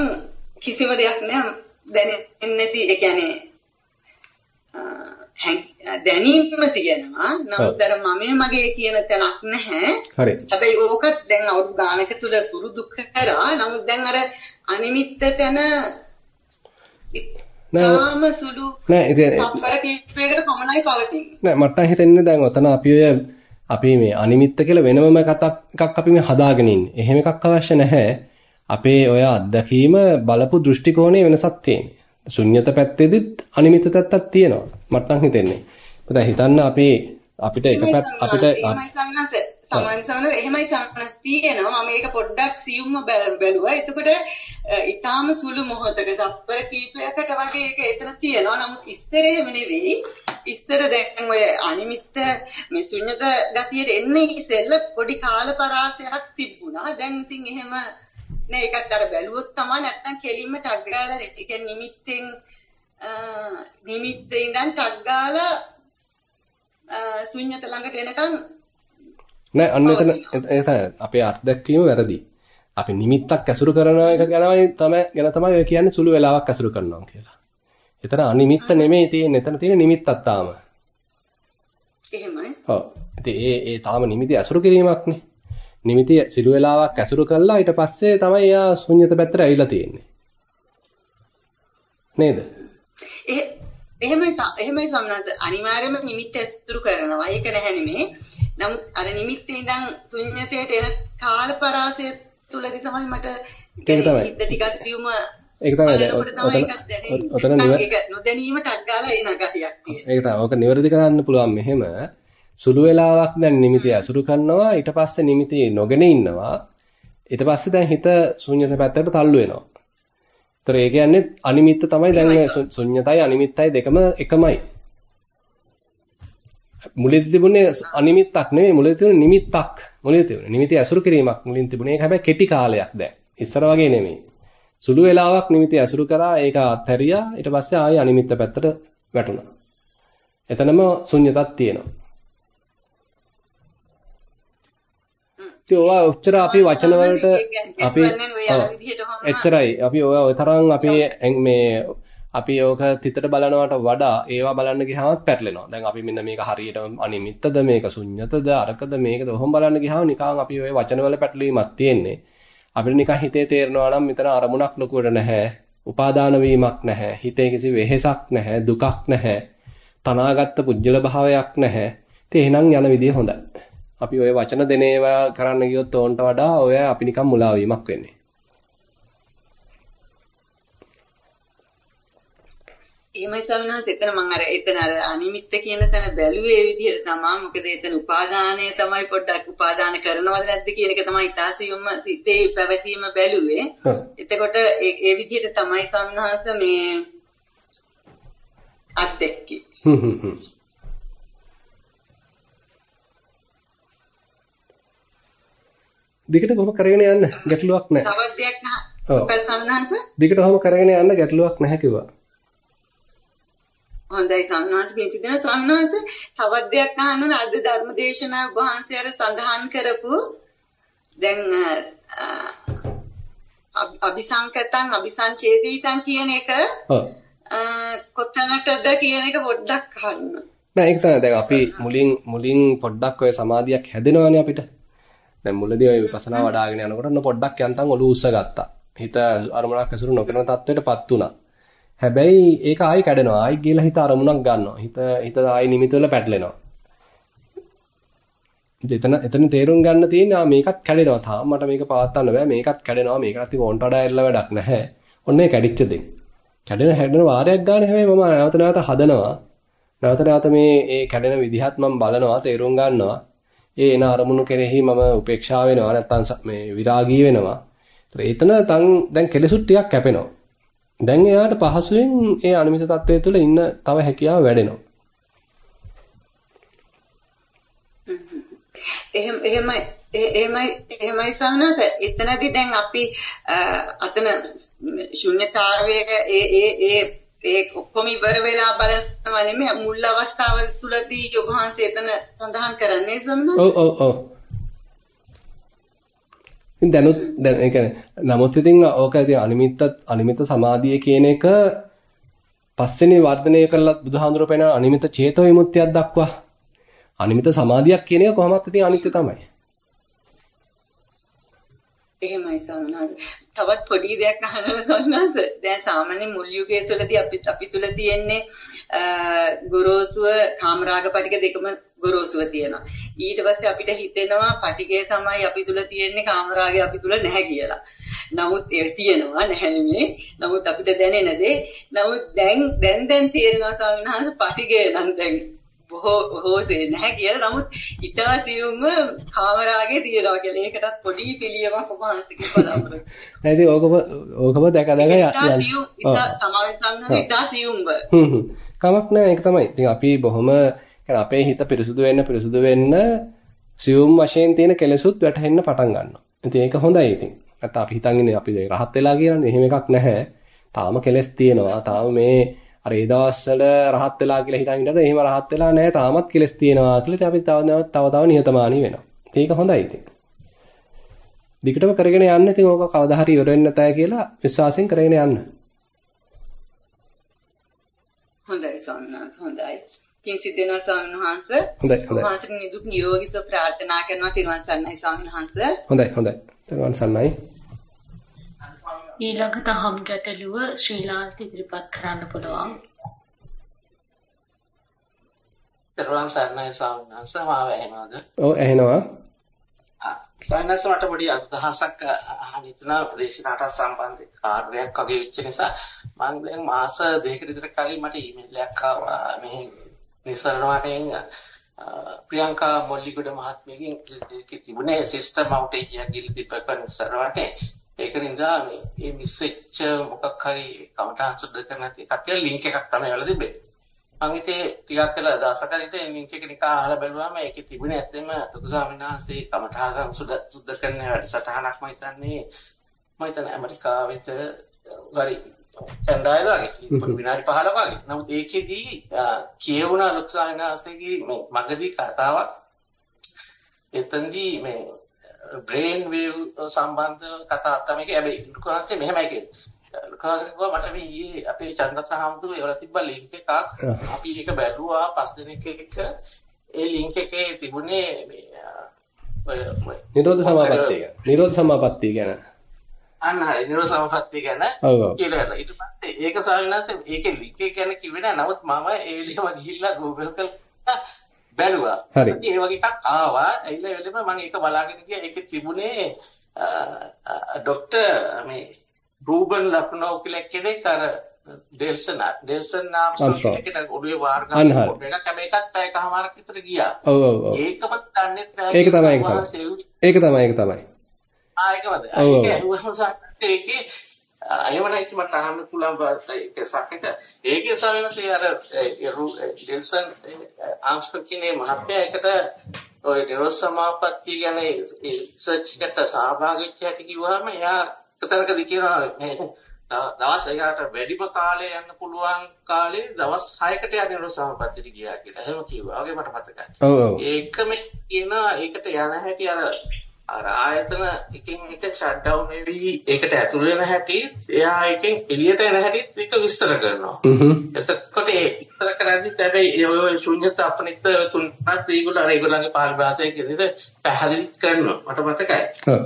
කිසිම දෙයක් නෑ. දැනෙන්නේ නැති ඒ කියන්නේ දැනීම තියෙනවා. නමුත් අර මම මගේ කියන තැනක් නැහැ. හරි. හැබැයි ඕකත් දැන් අවුරුදු ගානක තුල පුරුදු කරා. නමුත් දැන් අර අනිමිත්ත තැන තාම සුළු නෑ ඉතින් තත්පර කිහිපයකට පමණයි පවතින්නේ. නෑ මට හිතෙන්නේ දැන් ඔතන අපි ඔය අපි මේ අනිමිත්ත කියලා වෙනමම කතා එකක් අපි මේ හදාගෙන ඉන්නේ. එහෙම එකක් අවශ්‍ය නැහැ. අපේ ඔය අත්දැකීම බලපු දෘෂ්ටි කෝණයේ වෙනසක් තියෙනවා. ශුන්්‍යත පැත්තේදීත් අනිමිත්ත පැත්තක් තියෙනවා. මට නම් හිතෙන්නේ. දැන් හිතන්න අපි අපිට එක අපිට එහෙමයි සංඝස සමාන සමාන එහෙමයි සංඝස් තියෙනවා. මම ඒක පොඩ්ඩක් සියුම්ම බැලුවා. එතකොට ඊටාම සුළු මොහොතක තප්පර කීපයකට වගේ ඒක එතන තියෙනවා. නමුත් ඉස්සර එහෙම නෙවෙයි. ඉස්සර දැන් ඔය අනිමිත්ත මේ ශුන්‍යත ගතියට එන්නේ ඉස්සෙල්ල පොඩි කාල පරාසයක් තිබුණා. දැන් ඉතින් එහෙම නෑ. ඒකත් අර බැලුවොත් තමයි නැත්තම් කෙලින්ම ටක් ගාලා ඒ කියන්නේ නිමිත්තෙන් නිමිත්තේ ඉඳන් ටක් ගාලා ශුන්‍යත ළඟට එනකන් නෑ අන්න එතන එතන අපේ අර්ථ දැක්වීම වැරදි. අපි නිමිත්තක් ඇසුරු කරන එක ගැනමයි තමයි ගැන තමයි ඔය කියන්නේ සුළු වෙලාවක් ඇසුරු කරනවා කියලා. එතන අනිමිත්ත නෙමෙයි තියෙන්නේ. එතන තියෙන නිමිත්තක් තාම. එහෙමයි. ඔව්. ඉතින් ඒ ඒ තාම නිමිති ඇසුරු කිරීමක්නේ. නිමිති සිළු වෙලාවක් ඇසුරු කළා ඊට පස්සේ තමයි යා ශුන්්‍යත පැත්තට ඇවිල්ලා තියෙන්නේ. නේද? එහෙමයි එහෙමයි සම්නන්ත අනිවාර්යයෙන්ම නිමිත්ත ඇසුරු කරනවා. ඒක නැහැ නෙමේ. නමුත් අර නිමිත්තේ ඉඳන් ශුන්්‍යතයට එන කාල පරාසය තුලදී තමයි මට ඒක තමයි. හිත ටිකක් සියුම ඒක තමයි ඔතන නොදැනීමට අග්ගාලා එන ගතියක් තියෙනවා. ඒක තමයි. ඕක නිවැරදි කරන්න පුළුවන් මෙහෙම සුළු වෙලාවක් දැන් නිමිති අසුරු කරනවා ඊට පස්සේ නිමිති නොගෙන ඉන්නවා ඊට පස්සේ දැන් හිත ශුන්‍යත පැත්තට තල්ලු වෙනවා. ඒතර ඒ කියන්නේ අනිමිත්ත තමයි දැන් ශුන්‍යතයි අනිමිත්තයි දෙකම එකමයි. මුලදී තිබුණේ අනිමිත්තක් නෙමෙයි මුලදී තිබුණේ නිමිත්තක්. මුලදී තිබුණේ නිමිති අසුරු කිරීමක් මුලින් තිබුණේ ඒක හැබැයි කෙටි කාලයක් දැන්. ඉස්සර වගේ නෙමෙයි. සුළු වෙලාවක් නිමිති අසුරු කරා ඒක අත්හැරියා ඊට පස්සේ ආයෙ අනිමිත්ත පැත්තට වැටුණා. එතනම ශුන්‍යතක් තියෙනවා. ඔය ඔච්චර අපි වචන වලට අපි එච්චරයි අපි ඔය තරම් අපි මේ අපි ඕක තිතට බලනවට වඩා ඒවා බලන්න ගියාමත් පැටලෙනවා. දැන් අපි මෙන්න මේක හරියට අනිමිත්තද මේක ශුන්්‍යතද අරකද මේකද ඔහොම බලන්න ගියාම නිකන් අපි ওই වචන වල පැටලීමක් තියෙන්නේ. අපිට නිකන් හිතේ තේරෙනවා නම් මෙතන අරමුණක් ලොකුවට නැහැ. උපාදාන වීමක් නැහැ. හිතේ කිසි වෙහෙසක් නැහැ. දුකක් නැහැ. තනාගත්ත පුජ්‍යල භාවයක් නැහැ. ඉතින් එහෙනම් යන විදිය හොඳයි. අපි ওই වචන දෙන ඒවා කරන්න ගියොත් ඕන්ට වඩා ඔය අපි නිකන් මුලා වීමක් වෙන්නේ. එහෙමයි සමනහස එතන මම අර එතන අර අනිමිත්ත කියන තැන බැලුවේ ඒ විදිහට තමයි මොකද එතන උපාදානය තමයි පොඩ්ඩක් උපාදාන කරනවද නැද්ද කියන එක තමයි ඊතාසියුම්ම සිතේ පැවතීම බැලුවේ එතකොට ඒ විදිහට තමයි සමනහස මේ අත්දැක්කේ දිගට කොහොම කරගෙන යන්න ගැටලුවක් නැහැ. තවත් දෙයක් නැහැ. ඔව්. සමනහස? දිගට කොහොම කරගෙන යන්න ගැටලුවක් නැහැ කිව්වා. හොඳයි සම්මාස පිළිසිතන සම්මාස. තවත් දෙයක් අහන්න ඕන අද ධර්ම දේශනාව වහන්සේ අර සඳහන් කරපු දැන් අபிසංකතං අபிසංචේදීතං කියන එක කොතනටද කියන එක පොඩ්ඩක් අහන්න. නෑ ඒක තමයි දැන් අපි මුලින් මුලින් පොඩ්ඩක් ඔය සමාධියක් හැදෙනවානේ අපිට. දැන් මුලදී ඔය විපස්සනා වඩ아가ගෙන යනකොට පොඩ්ඩක් යන්තම් ඔලු උස්සගත්තා හිත අරමුණක් ඇසුරු නොකරන තත්වයටපත් වුණා. හැබැයි ඒක ආයි කැඩෙනවා. ආයි ගිහලා හිත අරමුණක් ගන්නවා. හිත හිත ආයි නිමිති වල පැටලෙනවා. එතන එතන තේරුම් ගන්න තියෙන්නේ මේකත් කැඩෙනවා. තාම මට මේක පවත්වන්න බෑ. මේකත් කැඩෙනවා. මේකට ඉතින් ඕන්ට වඩා එල්ල වැඩක් නැහැ. ඔන්න ඒ කැඩිච්ච දෙයක්. කැඩෙන හැදෙන වාරයක් ගන්න හැබැයි මම නැවත නැවත හදනවා. නැවත නැවත මේ ඒ කැඩෙන විදිහත් මම බලනවා, තේරුම් ගන්නවා. ඒ එන අරමුණු කෙරෙහි මම උපේක්ෂා වෙනවා. නැත්තම් මේ විරාගී වෙනවා. එතන දැන් කෙලෙසුත් ටිකක් කැපෙනවා. දැන් එයාට පහසුවෙන් ඒ අනිමිත තත්වයේ තුල ඉන්න තව හැකියාව වැඩෙනවා. එහෙම එහෙමයි එහෙමයි එහෙමයි සහනස එතනදී දැන් අපි අතන ශුන්‍යතාවයක ඒ ඒ ඒ ඒ ඔක්කොම ඉවර වෙලා බලනවා නෙමෙයි. මුල් අවස්ථාව තුලදී වහන්සේ එතන සඳහන් කරන්නේ සම්මත ඔව් ඔව් ඔව් ඉතින් දැනුත් දැන් ඒ කියන්නේ නමුත් ඉතින් ඕක ඉතින් අනිමිත්ත අනිමිත්ත සමාධිය කියන එක පස්සේනේ වර්ධනය කළත් බුදුහාඳුර පෙන අනිමිත්ත චේතෝ විමුක්තියක් දක්වා අනිමිත්ත සමාධියක් කියන එක කොහොමත් ඉතින් අනිත්‍ය තමයි. එහෙමයි සම්මාස. තවත් පොඩි දෙයක් අහන්න සම්මාස. දැන් සාමාන්‍ය මුල් යුගයේ තුලදී අපි අපි තුල තියෙන්නේ ගොරෝසුව කාමරාග පටික දෙකම ගොරෝසුව තියෙනවා. ඊට පස්සේ අපිට හිතෙනවා පටිගය තමයි අපි තුල තියෙන්නේ කාමරාගය අපි තුල නැහැ කියලා. නමුත් ඒ තියෙනවා නැහැ නෙමෙයි. නමුත් අපිට දැනෙන දේ. නමුත් දැන් දැන් දැන් තේරෙනවා ස්වාමීන් වහන්සේ පටිගය නම් දැන් බොහෝ හොසේ නැහැ කියලා. නමුත් ඊටම සියුම්ම කාමරාගේ තියෙනවා කියලා. ඒකටත් පොඩි පිළියමක් ඔබ හන්සකින් බලාපොරොත්තු. නැති ඕකම ඕකම දැක දැක යන්න. සියුම් ඉතා සමාවෙන් සම්මත ඉතා සියුම්ව. හ්ම් හ්ම්. කමක් නැහැ ඒක තමයි. ඉතින් අපි බොහොම අපේ හිත පිරිසුදු වෙන්න පිරිසුදු වෙන්න සියුම් වශයෙන් තියෙන කෙලෙසුත් වැටහෙන්න පටන් ගන්නවා. ඉතින් ඒක හොඳයි ඉතින්. නැත්නම් අපි හිතන් ඉන්නේ අපි රහත් වෙලා කියලානේ. එහෙම එකක් නැහැ. තාම කෙලස් තියෙනවා. තාම මේ අර ඒ දවස්වල රහත් වෙලා කියලා හිතන් ඉන්නට එහෙම රහත් වෙලා නැහැ. තාමත් කෙලස් තියෙනවා කියලා අපි තව තව තව නිහතමානී වෙනවා. ඒක හොඳයි ඉතින්. දිගටම කරගෙන යන්න ඉතින් ඕක කවදා හරි ඉවර වෙන්න නැතයි කියලා විශ්වාසයෙන් කරගෙන යන්න. හොඳයි සම්මාස හොඳයි. පින් සිදෙනවා ස්වාමීන් වහන්සේ. හොඳයි හොඳයි. වහන්සේ නිදුක් නිරෝගී සුව ප්‍රාර්ථනා කරනවා තිරුවන් සරණයි ස්වාමීන් වහන්සේ. හොඳයි හොඳයි. තිරුවන් සරණයි. ඊළඟට හම් ගැටලුව ශ්‍රී ලාංකික ඉදිරිපත් කරන්න පුළුවන්. දරුවන් සර්ණයි සාමනස මාව ඇහෙනවද? ඔව් ඇහෙනවා. සාමනස මට පොඩි අදහසක් අහන්න හිතුණා දේශනාවට සම්බන්ධ කාර්යයක් වගේ වෙච්ච නිසා මම දැන් මාස දෙකකට විතර කලින් මට ඊමේල් එකක් ආවා මෙහි නිසරණ වටෙන් ප්‍රියංකා මොල්ලිගොඩ මහත්මියගෙන් ඒකේ තිබුණේ සිස්ටම් අවුටේජ් එකක් ගිහින් තිබ්බකන් නිසරණ වටේ ඒක නිසා මේ මේ මිස් වෙච්ච මොකක් හරි කමටහන් සුද්ධ කරන එකක් කියලා ලින්ක් එකක් තමයි වල තිබ්බේ. මම ඉතින් ටිකක් වෙලා දවසක ඉතින් ලින්ක් එක නිකන් අහලා බැලුවාම ඒකේ තිබුණේ ඇත්තෙම ලොකු ස්වාමීන් වහන්සේ කමටහන් සුද්ධ සුද්ධ කරන වැඩසටහනක් මම හිතන්නේ මම හිතන්නේ ඇමරිකාවෙත් හරි කැනඩාවේ වගේ විනාඩි 15 වගේ. නමුත් ඒකෙදී කියවුණ ස්වාමීන් වහන්සේගේ මේ මගදී කතාවක් එතෙන්දී මේ බ්‍රේන් වේව් සම්බන්ධ කතා තමයි ඒක. හැබැයි ලුකාන්සේ මෙහෙමයි කියන්නේ. ලුකාන්සේ මට මේ ඊයේ අපේ චන්ද්‍රත්න හාමුදුරුවෝ ඒවල තිබ්බ ලින්ක් එකක්. අපි ඒක බැලුවා පස් දිනක එක ඒ ලින්ක් එකේ තිබුණේ මේ නිරෝධ සමාපත්තිය. නිරෝධ සමාපත්තිය ගැන. අන්න හරි නිරෝධ සමපත්තිය ගැන කියලා යනවා. ඊට පස්සේ ඒක සාවිනාස ඒකේ ලිංක් එක ගැන කිව්වේ නෑ. නමුත් මම ඒ විදිහම ගිහිල්ලා Google කරලා බැලුවා. හරි. ඒ වගේ එකක් ආවා. ඇයිලා වෙලෙම මම ඒක බලාගෙන ගියා. ඒකේ තිබුණේ ડોක්ටර් මේ රූබන් ලප්නෝ කියලා කෙනෙක් අර ඩෙල්සන් ඩෙල්සන් නාමයෙන් කෙනෙක් ඔළුවේ වාර ගන්න පොඩ්ඩක් හැබැයි එකක් පැයකමාරක් විතර ගියා. ඔව් ඔව් ඔව්. ඒකමත් දන්නේ නැහැ. ඒක තමයි ඒක තමයි. ඒක තමයි ඒක තමයි. ආ ඒකමද? ඒක ඇහුවම ඒකේ එහෙම නැති මට අහන්න පුළුවන් ඒක සක්ක ඒකේ සාවෙනසේ අර ඩෙල්සන් ආම්ස්ට්‍රොම් කියන්නේ මහත්මයා එකට ඔය නිරෝධ සමාපත්තිය ගැන රිසර්ච් එකට සහභාගී වෙච්ච හැටි කිව්වහම එයා කතරකදී කියනවා මේ දවස් එකකට වැඩිම කාලය යන්න පුළුවන් කාලේ දවස් 6කට යන නිරෝධ සමාපත්තියට ගියා කියලා. එහෙම කිව්වා. වගේ මට මතකයි. ඔව් ඔව්. ඒකම කියන ඒකට යන හැටි අර අර ආයතන එකින් එක ෂට් ඩවුන් වෙවි ඒකට ඇතුල් වෙන හැටි එයා එකෙන් එළියට එන හැටිත් ඒක විස්තර කරනවා. එතකොට ඒ විස්තර කරද්දිත් හැබැයි ඔය ශුන්‍යත අපනිත තුනත් ඒගොල්ලෝ අර ඒගොල්ලන්ගේ පාලි භාෂාවේ විදිහට පැහැදිලි කරනවා. මට මතකයි.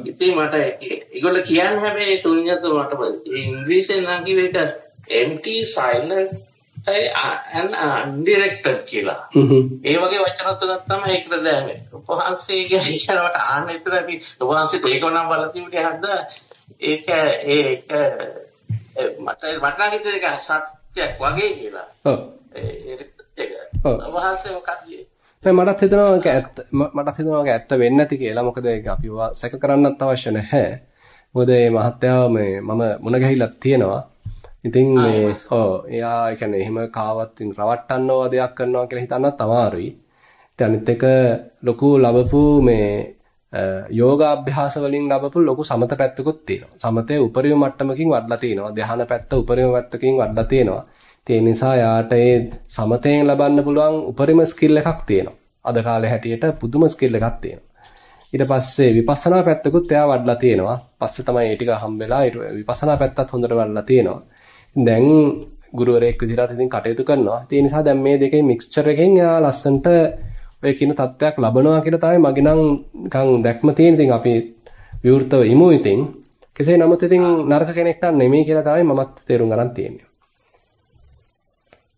ඉතින් මට ඒගොල්ලෝ කියන්නේ හැබැයි ශුන්‍යත මට ඉංග්‍රීසියෙන් නම් කිව්වේ ඒක empty silent undirected කියලා. ඒ වගේ වචන තුනක් තමයි ඒකට දැම්මේ. උපහාසයේ කියනවට ආන්න විතර ඇති. උපහාසයේ ඒක නම් බලලා තිබුණේ හද්ද ඒක ඒක මට නම් හිතේ ඒක සත්‍යයක් වගේ කියලා. ඔව්. උපහාසයේ මොකක්ද? නෑ මටත් හිතෙනවා ඒක ඇත්ත මටත් හිතෙනවා ඒක ඇත්ත වෙන්නේ නැති කියලා. මොකද ඒක අපිව සැක කරන්නත් අවශ්‍ය නැහැ. මොකද මේ මහත්තයා මේ මම මුණ ගැහිලා තියෙනවා. ඉතින් මේ ඔව් එයා කියන්නේ එහෙම කාවත් රවට්ටන්නව දෙයක් කරනවා කියලා හිතන්නත් අමාරුයි. ඉතින් අනිත් එක ලොකු ලැබපු මේ යෝගාභ්‍යාස වලින් ලැබපු ලොකු සමත පැත්තකුත් තියෙනවා. සමතේ උපරිම මට්ටමකින් වඩලා තියෙනවා. ධ්‍යාන පැත්ත උපරිම පැත්තකින් වඩලා තියෙනවා. ඒ නිසා යාට ඒ සමතෙන් ලබන්න පුළුවන් උපරිම ස්කිල් එකක් තියෙනවා. අද කාලේ හැටියට පුදුම ස්කිල් එකක් තියෙනවා. ඊට පස්සේ විපස්සනා පැත්තකුත් එයා වඩලා තියෙනවා. පස්සේ තමයි ඒ ටික හම්බෙලා විපස්සනා පැත්තත් හොඳට වඩලා තියෙනවා. දැන් ගුරුවරයෙක් විදිහට ඉතින් කටයුතු කරනවා. ඒ නිසා දැන් මේ දෙකේ මික්ස්චර් එකෙන් එයා ලස්සන්ට ඔය කියන තත්ත්වයක් ලබනවා කියලා තමයි මගේ නම් නිකන් දැක්ම තියෙන. ඉතින් අපි විවෘතව ඉමු ඉතින්. කෙසේ නමුත් ඉතින් නරක කෙනෙක් නම් නෙමෙයි කියලා තමයි මමත් තේරුම් ගන්න තියෙන්නේ.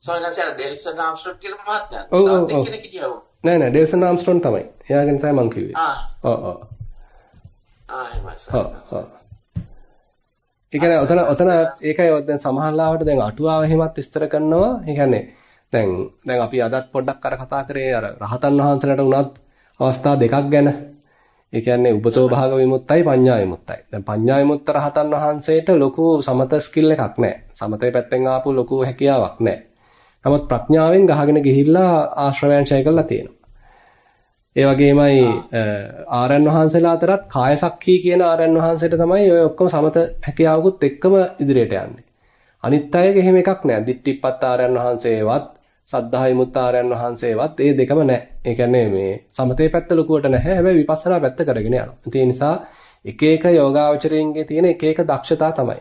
සෝනසර ඩෙල්සන් ආම්ස්ට්‍රොම් කියලා මහත්මයා. ඔව් ඔව්. නෑ නෑ ඩෙල්සන් ආම්ස්ට්‍රොම් තමයි. එයාගෙන් තමයි මං කිව්වේ. ආ. ඔව් ඔව්. ආ එහෙමයි. ඔව් ඔව්. ඒ කියන්නේ ඔතන ඔතන ඒකයි දැන් සමහරලාවට දැන් අටුවාව එහෙමත් විස්තර කරනවා. ඒ කියන්නේ දැන් දැන් අපි අදත් පොඩ්ඩක් අර කතා කරේ අර රහතන් වහන්සේලාට උනත් අවස්ථා දෙකක් ගැන. ඒ කියන්නේ උපතෝ භාග විමුක්තයි පඤ්ඤා විමුක්තයි. දැන් පඤ්ඤා විමුක්ත රහතන් වහන්සේට ලොකු සමත ස්කිල් එකක් නැහැ. සමතේ පැත්තෙන් ආපු ලොකු හැකියාවක් නැහැ. නමුත් ප්‍රඥාවෙන් ගහගෙන ගිහිල්ලා ආශ්‍රවයන් ඡය කරලා තියෙනවා. ඒ වගේමයි ආරයන් වහන්සේලා අතරත් කායසක්ඛී කියන ආරයන් වහන්සේට තමයි ඔය ඔක්කොම සමත හැකියාවකුත් එක්කම ඉදිරියට යන්නේ. අනිත් අයගේ එහෙම එකක් නෑ. දිට්ඨිපත් ආරයන් වහන්සේවත් සද්ධා විමුක්ත ආරයන් වහන්සේවත් ඒ දෙකම නෑ. ඒ කියන්නේ මේ සමතේ පැත්ත ලකුවට නැහැ. හැබැයි විපස්සනා පැත්ත කරගෙන යනවා. ඒ නිසා එක එක යෝගාවචරයන්ගේ තියෙන එක එක දක්ෂතා තමයි.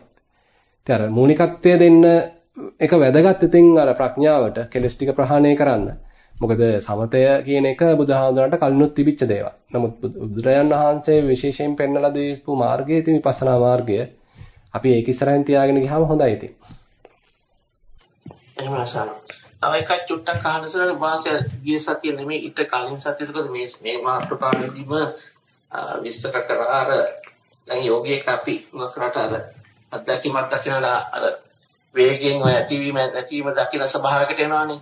ඉතින් අර මූලිකත්වය දෙන්න එක වැදගත් ඉතින් අර ප්‍රඥාවට කෙලස් ටික ප්‍රහාණය කරන්න. මොකද සමතය කියන එක බුදුහාමුදුරන්ට කලිනුත් තිබිච්ච දේවල්. නමුත් බුදුරජාන් වහන්සේ විශේෂයෙන් පෙන්වලා දීපු මාර්ගය ඉතින් විපස්සනා මාර්ගය. අපි ඒක ඉස්සරහින් තියාගෙන ගියාම හොඳයි ඉතින්. එහෙම අසන. තව එකක් චුට්ටක් අහන්න සරල වාසය ගිය සතිය නෙමෙයි ඊට කලින් සතියේදී මේ මේ මාතෘකාවෙදීම විස්තර කරා අර දැන් යෝගියෙක් අපි මොකකට අර අත්දැකීමක් දකිනලා අර වේගයෙන් ඔය ඇතිවීම නැතිවීම දකින ස්වභාවයකට එනවානේ.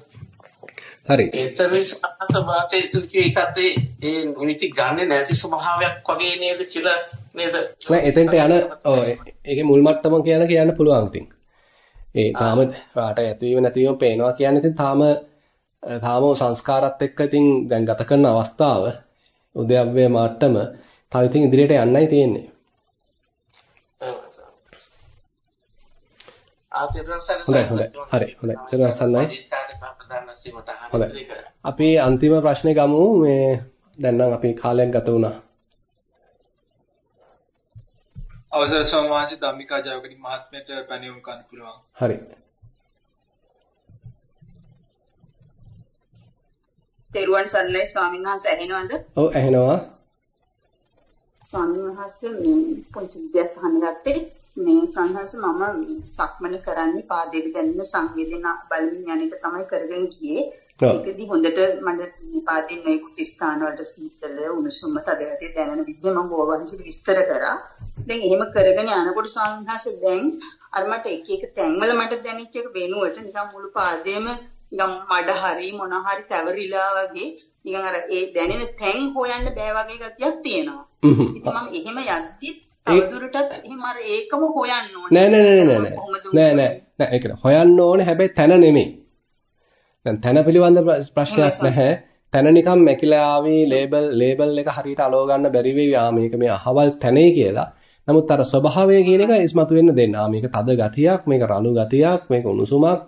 හරි. ඒතරේ සහස වාසයේ තුකේ එකත් ඒ නිමිති ගන්නෙ නැති ස්වභාවයක් වගේ නේද කියලා නේද? නෑ එතෙන්ට යන ඔව් ඒකේ මුල් මට්ටම කියන කියන්න පුළුවන් ඉතින්. ඒ තාම රාට ඇතිවීම නැතිවීම පේනවා කියන්නේ ඉතින් තාම තාම සංස්කාරات එක්ක ඉතින් දැන් ගත කරන අවස්ථාව උද්‍යව්‍ය මට්ටම තව ඉතින් ඉදිරියට යන්නයි තියෙන්නේ. හොඳයි හොඳයි හරි හොඳයි. ඊට සන්නයි අපි අන්තිම ප්‍රශ්නේ ගමු. මේ දැන් නම් අපි කාලයක් ගත වුණා. අවසර ස්වාමීන් වහන්සේ ධම්මිකා ජයවගනි මහත්මයට පැනයුම් කරන්න පුළුවන්. හරි. තෙරුවන් සරණයි ස්වාමීන් වහන්සේ. ඇහෙනවද? ඔව් ඇහෙනවා. ස්වාමීන් වහන්සේ මේ පොන්චි දෙයක් අහන්න ගත්තේ මේ සංහස මම සක්මන කරන්නේ පාදයට දැනෙන සංවේදනා බලමින් යන එක තමයි කරගෙන ගියේ. ඒකදී හොඳට මට පාදයෙන් මේකුත් ස්ථාන වලට සීතල උණුසුම තදගතිය දැනෙන විදිහ මම ඕවහන්සිට විස්තර කරා. දැන් එහෙම කරගෙන යනකොට සංහස දැන් අර මට එක එක තැන්වල මට දැනෙච්ච එක වෙනුවට නිකන් මුළු පාදයේම නිකන් මඩ හරි මොන හරි තැවරිලා වගේ නිකන් අර ඒ දැනෙන තැන් හොයන්න බෑ වගේ ගතියක් තියෙනවා. ඉතින් මම එහෙම යද්දි තවදුරටත් එහෙම අර ඒකම හොයන්න ඕනේ. නෑ නෑ නෑ නෑ නෑ නෑ නෑ ඒක හොයන්න ඕනේ හැබැයි තැන නෙමෙයි. දැන් තැන පිළිබඳ ප්‍රශ්නයක් නැහැ. තැන නිකන් මැකිලා ආවේ ලේබල් ලේබල් එක හරියට අලව ගන්න බැරි වෙයි ආ මේක මේ අහවල් තැනේ කියලා. නමුත් අර ස්වභාවය කියන එක ඉස්මතු වෙන්න දෙන්න. ආ මේක තද ගතියක්, මේක රළු ගතියක්, මේක උණුසුමක්.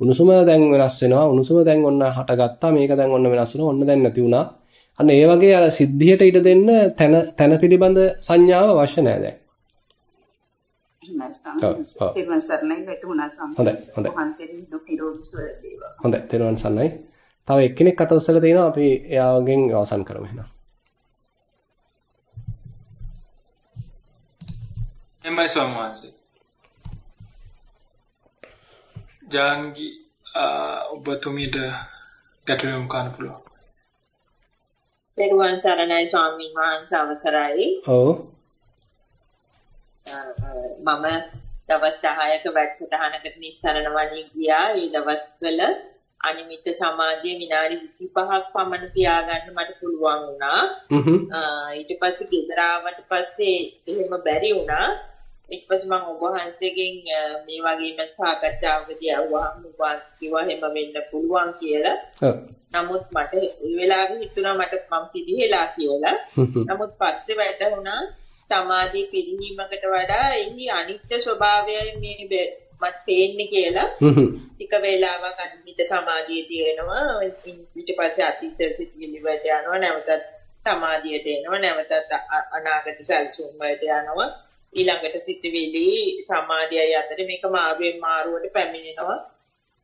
උණුසුම දැන් වෙනස් වෙනවා. උණුසුම දැන් ඔන්න හටගත්තා. මේක දැන් ඔන්න වෙනස් වෙනවා. ඔන්න දැන් නැති වුණා. අන්න ඒ වගේ අර සිද්ධියට ඉඩ දෙන්න තන තන පිළිබඳ සංඥාව අවශ්‍ය නැහැ දැන්. හොඳයි හොඳයි. හොඳයි තෙරුවන් සරණයි. තව එක්කෙනෙක් අත උස්සලා තිනවා අපි එයාගෙන් අවසන් කරමු එහෙනම්. එම්මයි ස්වාමීන් ජාන්ගි ඔබතුමීට ගැටලුම් කරන්න පුළුවන්. පෙරුවන් සරණයි ස්වාමීන් වහන්සේ අවසරයි. ඔව්. මම දවස් 10ක වැඩසටහනකට නිස්සරණ වණී ගියා. ඒ දවස්වල අනිමිත සමාධිය විනාඩි 25ක් පමණ තියාගන්න මට පුළුවන් වුණා. ඊට පස්සේ ගෙදර ආවට පස්සේ එහෙම බැරි වුණා. පස්සේ මම ඔබ වහන්සේගෙන් මේ වගේම සාකච්ඡාවකදී අහුවාම ඔබ කිව්වා එහෙම වෙන්න පුළුවන් කියලා. නමුත් මට ඒ වෙලාවේ හිතුණා මට මම පිළිහෙලා කියලා. නමුත් පස්සේ වැටහුණා සමාධිය පිළිහිමකට වඩා එහි අනිත්‍ය ස්වභාවයයි මේ මට පේන්නේ කියලා. ටික වේලාවක් අනිත්‍ය සමාධිය තියෙනවා. ඊට පස්සේ අතීත සිතිවිලි වලට යනවා. නැවතත් සමාධියට එනවා. නැවතත් අනාගත සැලසුම් වලට යනවා. ඊළඟට සිතිවිලි සමාධියයි අතර මේක මාරුවෙන් මාරුවට පැමිණෙනවා.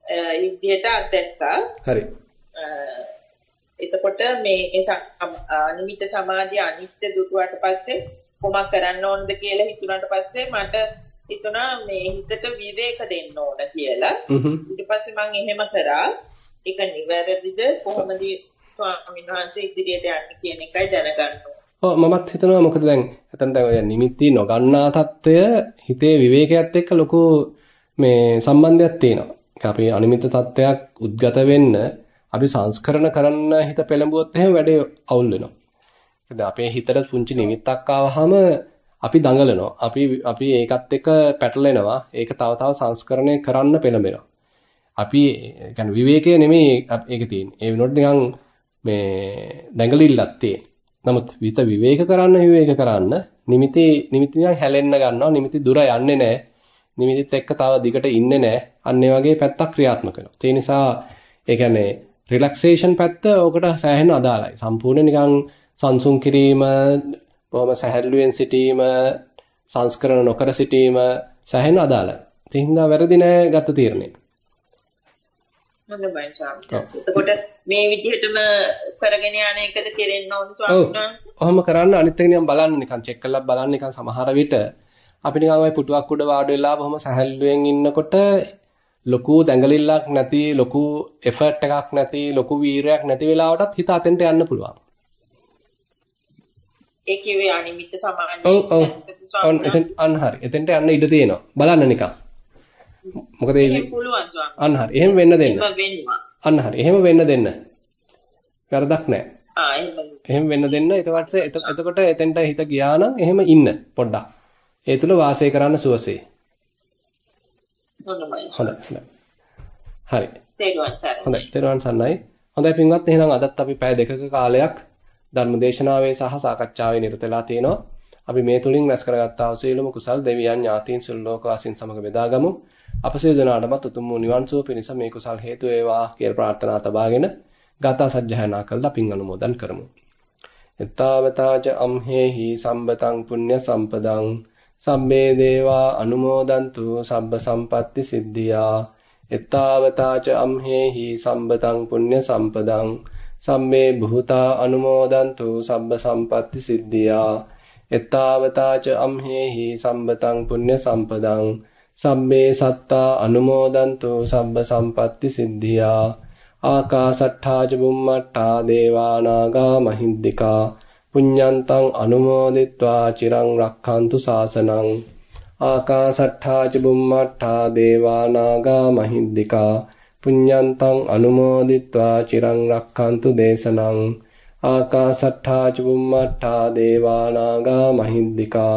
ඒ විදිහට අත්දැක්කා. හරි. එතකොට මේ නිමිත සමාධිය අනිත්‍ය දුටුවට පස්සේ කොමක් කරන්න ඕනද කියලා හිතුණාට පස්සේ මට හිතුණා මේ හිතට විවේක දෙන්න ඕන කියලා. ඊට පස්සේ මම එහෙම කරා. ඒක නිවැරදිද කොහොමද ස්වාමීන් වහන්සේ ඉදිරියට යන්නේ කියන එකයි දැනගන්න ඔව් මමත් හිතනවා මොකද දැන් නැතනම් දැන් ඔය නිමිති නොගන්නා తত্ত্বය හිතේ විවේකයත් එක්ක ලොකු මේ සම්බන්ධයක් තියෙනවා. අපි අනිමිත తত্ত্বයක් උද්ගත වෙන්න අපි සංස්කරණ කරන්න හිත පෙළඹුවොත් එහෙම වැඩේ අවුල් වෙනවා. දැන් අපේ හිතට පුංචි නිමිත්තක් ආවහම අපි දඟලනවා. අපි අපි ඒකත් එක්ක පැටලෙනවා. ඒක තව තව සංස්කරණය කරන්න පෙළඹෙනවා. අපි يعني විවේකයේ නෙමෙයි ඒකේ තියෙන්නේ. ඒ වෙනකොට නිකන් මේ දඟලිල්ලක් තියෙන්නේ. නමුත් විත විවේක කරන්න විවේක කරන්න නිමිති නිමිති නිකන් හැලෙන්න ගන්නවා. නිමිති දුර යන්නේ නැහැ. නිමිතිත් එක්ක තව දිගට ඉන්නේ නැහැ. අන්න වගේ පැත්තක් ක්‍රියාත්මක වෙනවා. ඒ නිසා ඒ කියන්නේ රිලැක්සේෂන් පැත්ත ඕකට සෑහෙන අදාළයි. සම්පූර්ණ නිකන් සංසුන් කිරීම, බොහොම සැහැල්ලුවෙන් සිටීම, සංස්කරණ නොකර සිටීම සෑහෙන අදාළයි. ඒ හින්දා වැරදි නෑ ගත තීරණය. හොඳයි ස්වාමීනි. එතකොට මේ විදිහටම කරගෙන යන එකද කෙරෙන්න ඕන ස්වාමීනි. ඔහොම කරන්න අනිත් එක නිකන් බලන්න නිකන් චෙක් කරලා බලන්න නිකන් සමහර විට අපි නිකන් ওই පුටුවක් උඩ වාඩි වෙලා බොහොම සැහැල්ලුවෙන් ඉන්නකොට ලොකු දැඟලිල්ලක් නැති ලොකු එෆර්ට් එකක් නැති ලොකු වීරයක් නැති වෙලාවටත් හිත අතෙන්ට යන්න පුළුවන්. ඒ කිව්වේ අනිමිත්ත සමාධිය. ඔව් ඔව්. අන්න හරි. එතෙන්ට යන්න ඉඩ තියෙනවා. බලන්න නිකන්. මොකද ඒ. අන්න හරි. එහෙම වෙන්න දෙන්න. අන්න හරි. එහෙම වෙන්න දෙන්න. වැරදක් නැහැ. එහෙම. වෙන්න දෙන්න. ඊට පස්සේ එතකොට එතෙන්ට හිත ගියා නම් එහෙම ඉන්න පොඩ්ඩක්. ඒ තුල වාසය කරන්න සුවසේ. හොඳයි. හරි. හොඳයි. තේරුවන් සරණයි. හොඳයි පින්වත් එහෙනම් අදත් අපි පැය දෙකක කාලයක් ධර්මදේශනාවේ සහ සාකච්ඡාවේ නිරත වෙලා තියෙනවා. අපි මේ තුලින් රැස් කරගත්තා වූ සියලුම කුසල් දෙවියන් ඥාතීන් සුළු ලෝකවාසීන් සමග බෙදාගමු. අප සියලු දෙනාටමත් උතුම් වූ නිවන් සුව පිණිස මේ කුසල් හේතු වේවා කියලා ප්‍රාර්ථනා තබාගෙන ගාථා සජ්ජායනා කළා පින් අනුමෝදන් කරමු. එත්තාවතාච අම්හෙහි සම්බතං පුඤ්ඤ සම්පදං සම්මේ දේවා අනුමෝදන්තු සබ්බ සම්පatti සිද්ධියා එත්තාවතාච අම්හෙහි සම්බතං පුඤ්ඤ සම්පදං සම්මේ භූතා අනුමෝදන්තු සබ්බ සම්පatti සිද්ධියා එත්තාවතාච අම්හෙහි සම්බතං පුඤ්ඤ සම්පදං සම්මේ සත්තා අනුමෝදන්තෝ සබ්බ සම්පatti සිද්ධියා. ආකාසට්ඨා චුම්මට්ඨා දේවානාගා මහිද්దికා පුඤ්ඤන්තං අනුමෝදිත්වා චිරං රක්ඛන්තු සාසනං ආකාසට්ඨා චුම්මට්ඨා දේවානාගා මහිද්దికා පුඤ්ඤන්තං අනුමෝදිත්වා චිරං රක්ඛන්තු දේශනං. ආකාසට්ඨා චුම්මට්ඨා දේවානාගා මහිද්దికා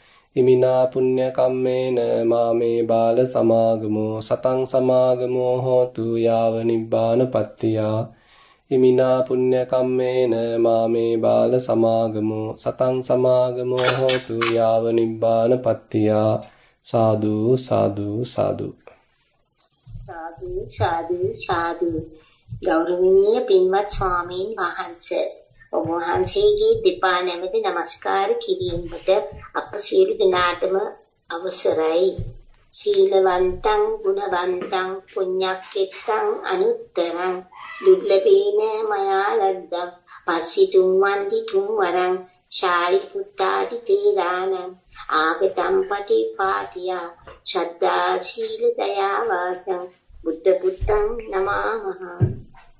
ඉමිනා පුඤ්ඤ කම්මේන මාමේ බාල සමාගමෝ සතං සමාගමෝ හෝතු යාව නිබ්බාන පත්තියා. ඉමිනා පුඤ්ඤ කම්මේන මාමේ බාල සමාගමෝ සතං සමාගමෝ හෝතු යාව නිබ්බාන පත්තියා. සාදු සාදු සාදු. සාදු සාදු සාදු. ගෞරවනීය පින්වත් ස්වාමීන් වහන්සේ. ඔබ වහන්සේගේ දෙපා නැමෙති নমස්කාර කිරීමට අප සියලු දෙනාටම අවසරයි. සීලවන්තං ගුණවන්තං පුඤ්ඤක්කෙත්තං අනුත්තරං. දුර්ලභේන මයා ලද්දං පස්සිතුම් වන්දි තුම් වරං. ශාරි පුත්තාටි තේරානං ආගතම් පටිපාටියා. ශ්‍රද්ධා සීල දයා වාසං. බුද්ධ පුත්තං නමාමහ.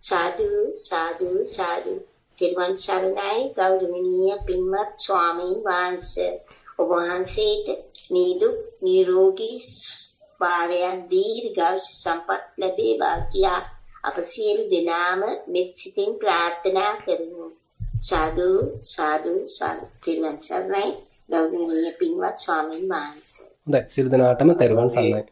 සාදු සාදු සාදු. තිරුවන් සරණයි ගෞරවනීය පින්වත් ස්වාමීන් වහන්සේ. ඔබ වහන්සේට නිදුක් නිරෝගී භාවයන් දීර්ඝායුෂ සම්පත් ලැබේවා කියා අප සියලු දෙනාම මෙත් සිතින් ප්‍රාර්ථනා කරමු. සාදු සාදු සාදු. තිරුවන් සරණයි ගෞරවනීය පින්වත් ස්වාමීන් වහන්සේ. හොඳයි. සියලු දෙනාටම තෙරුවන් සරණයි.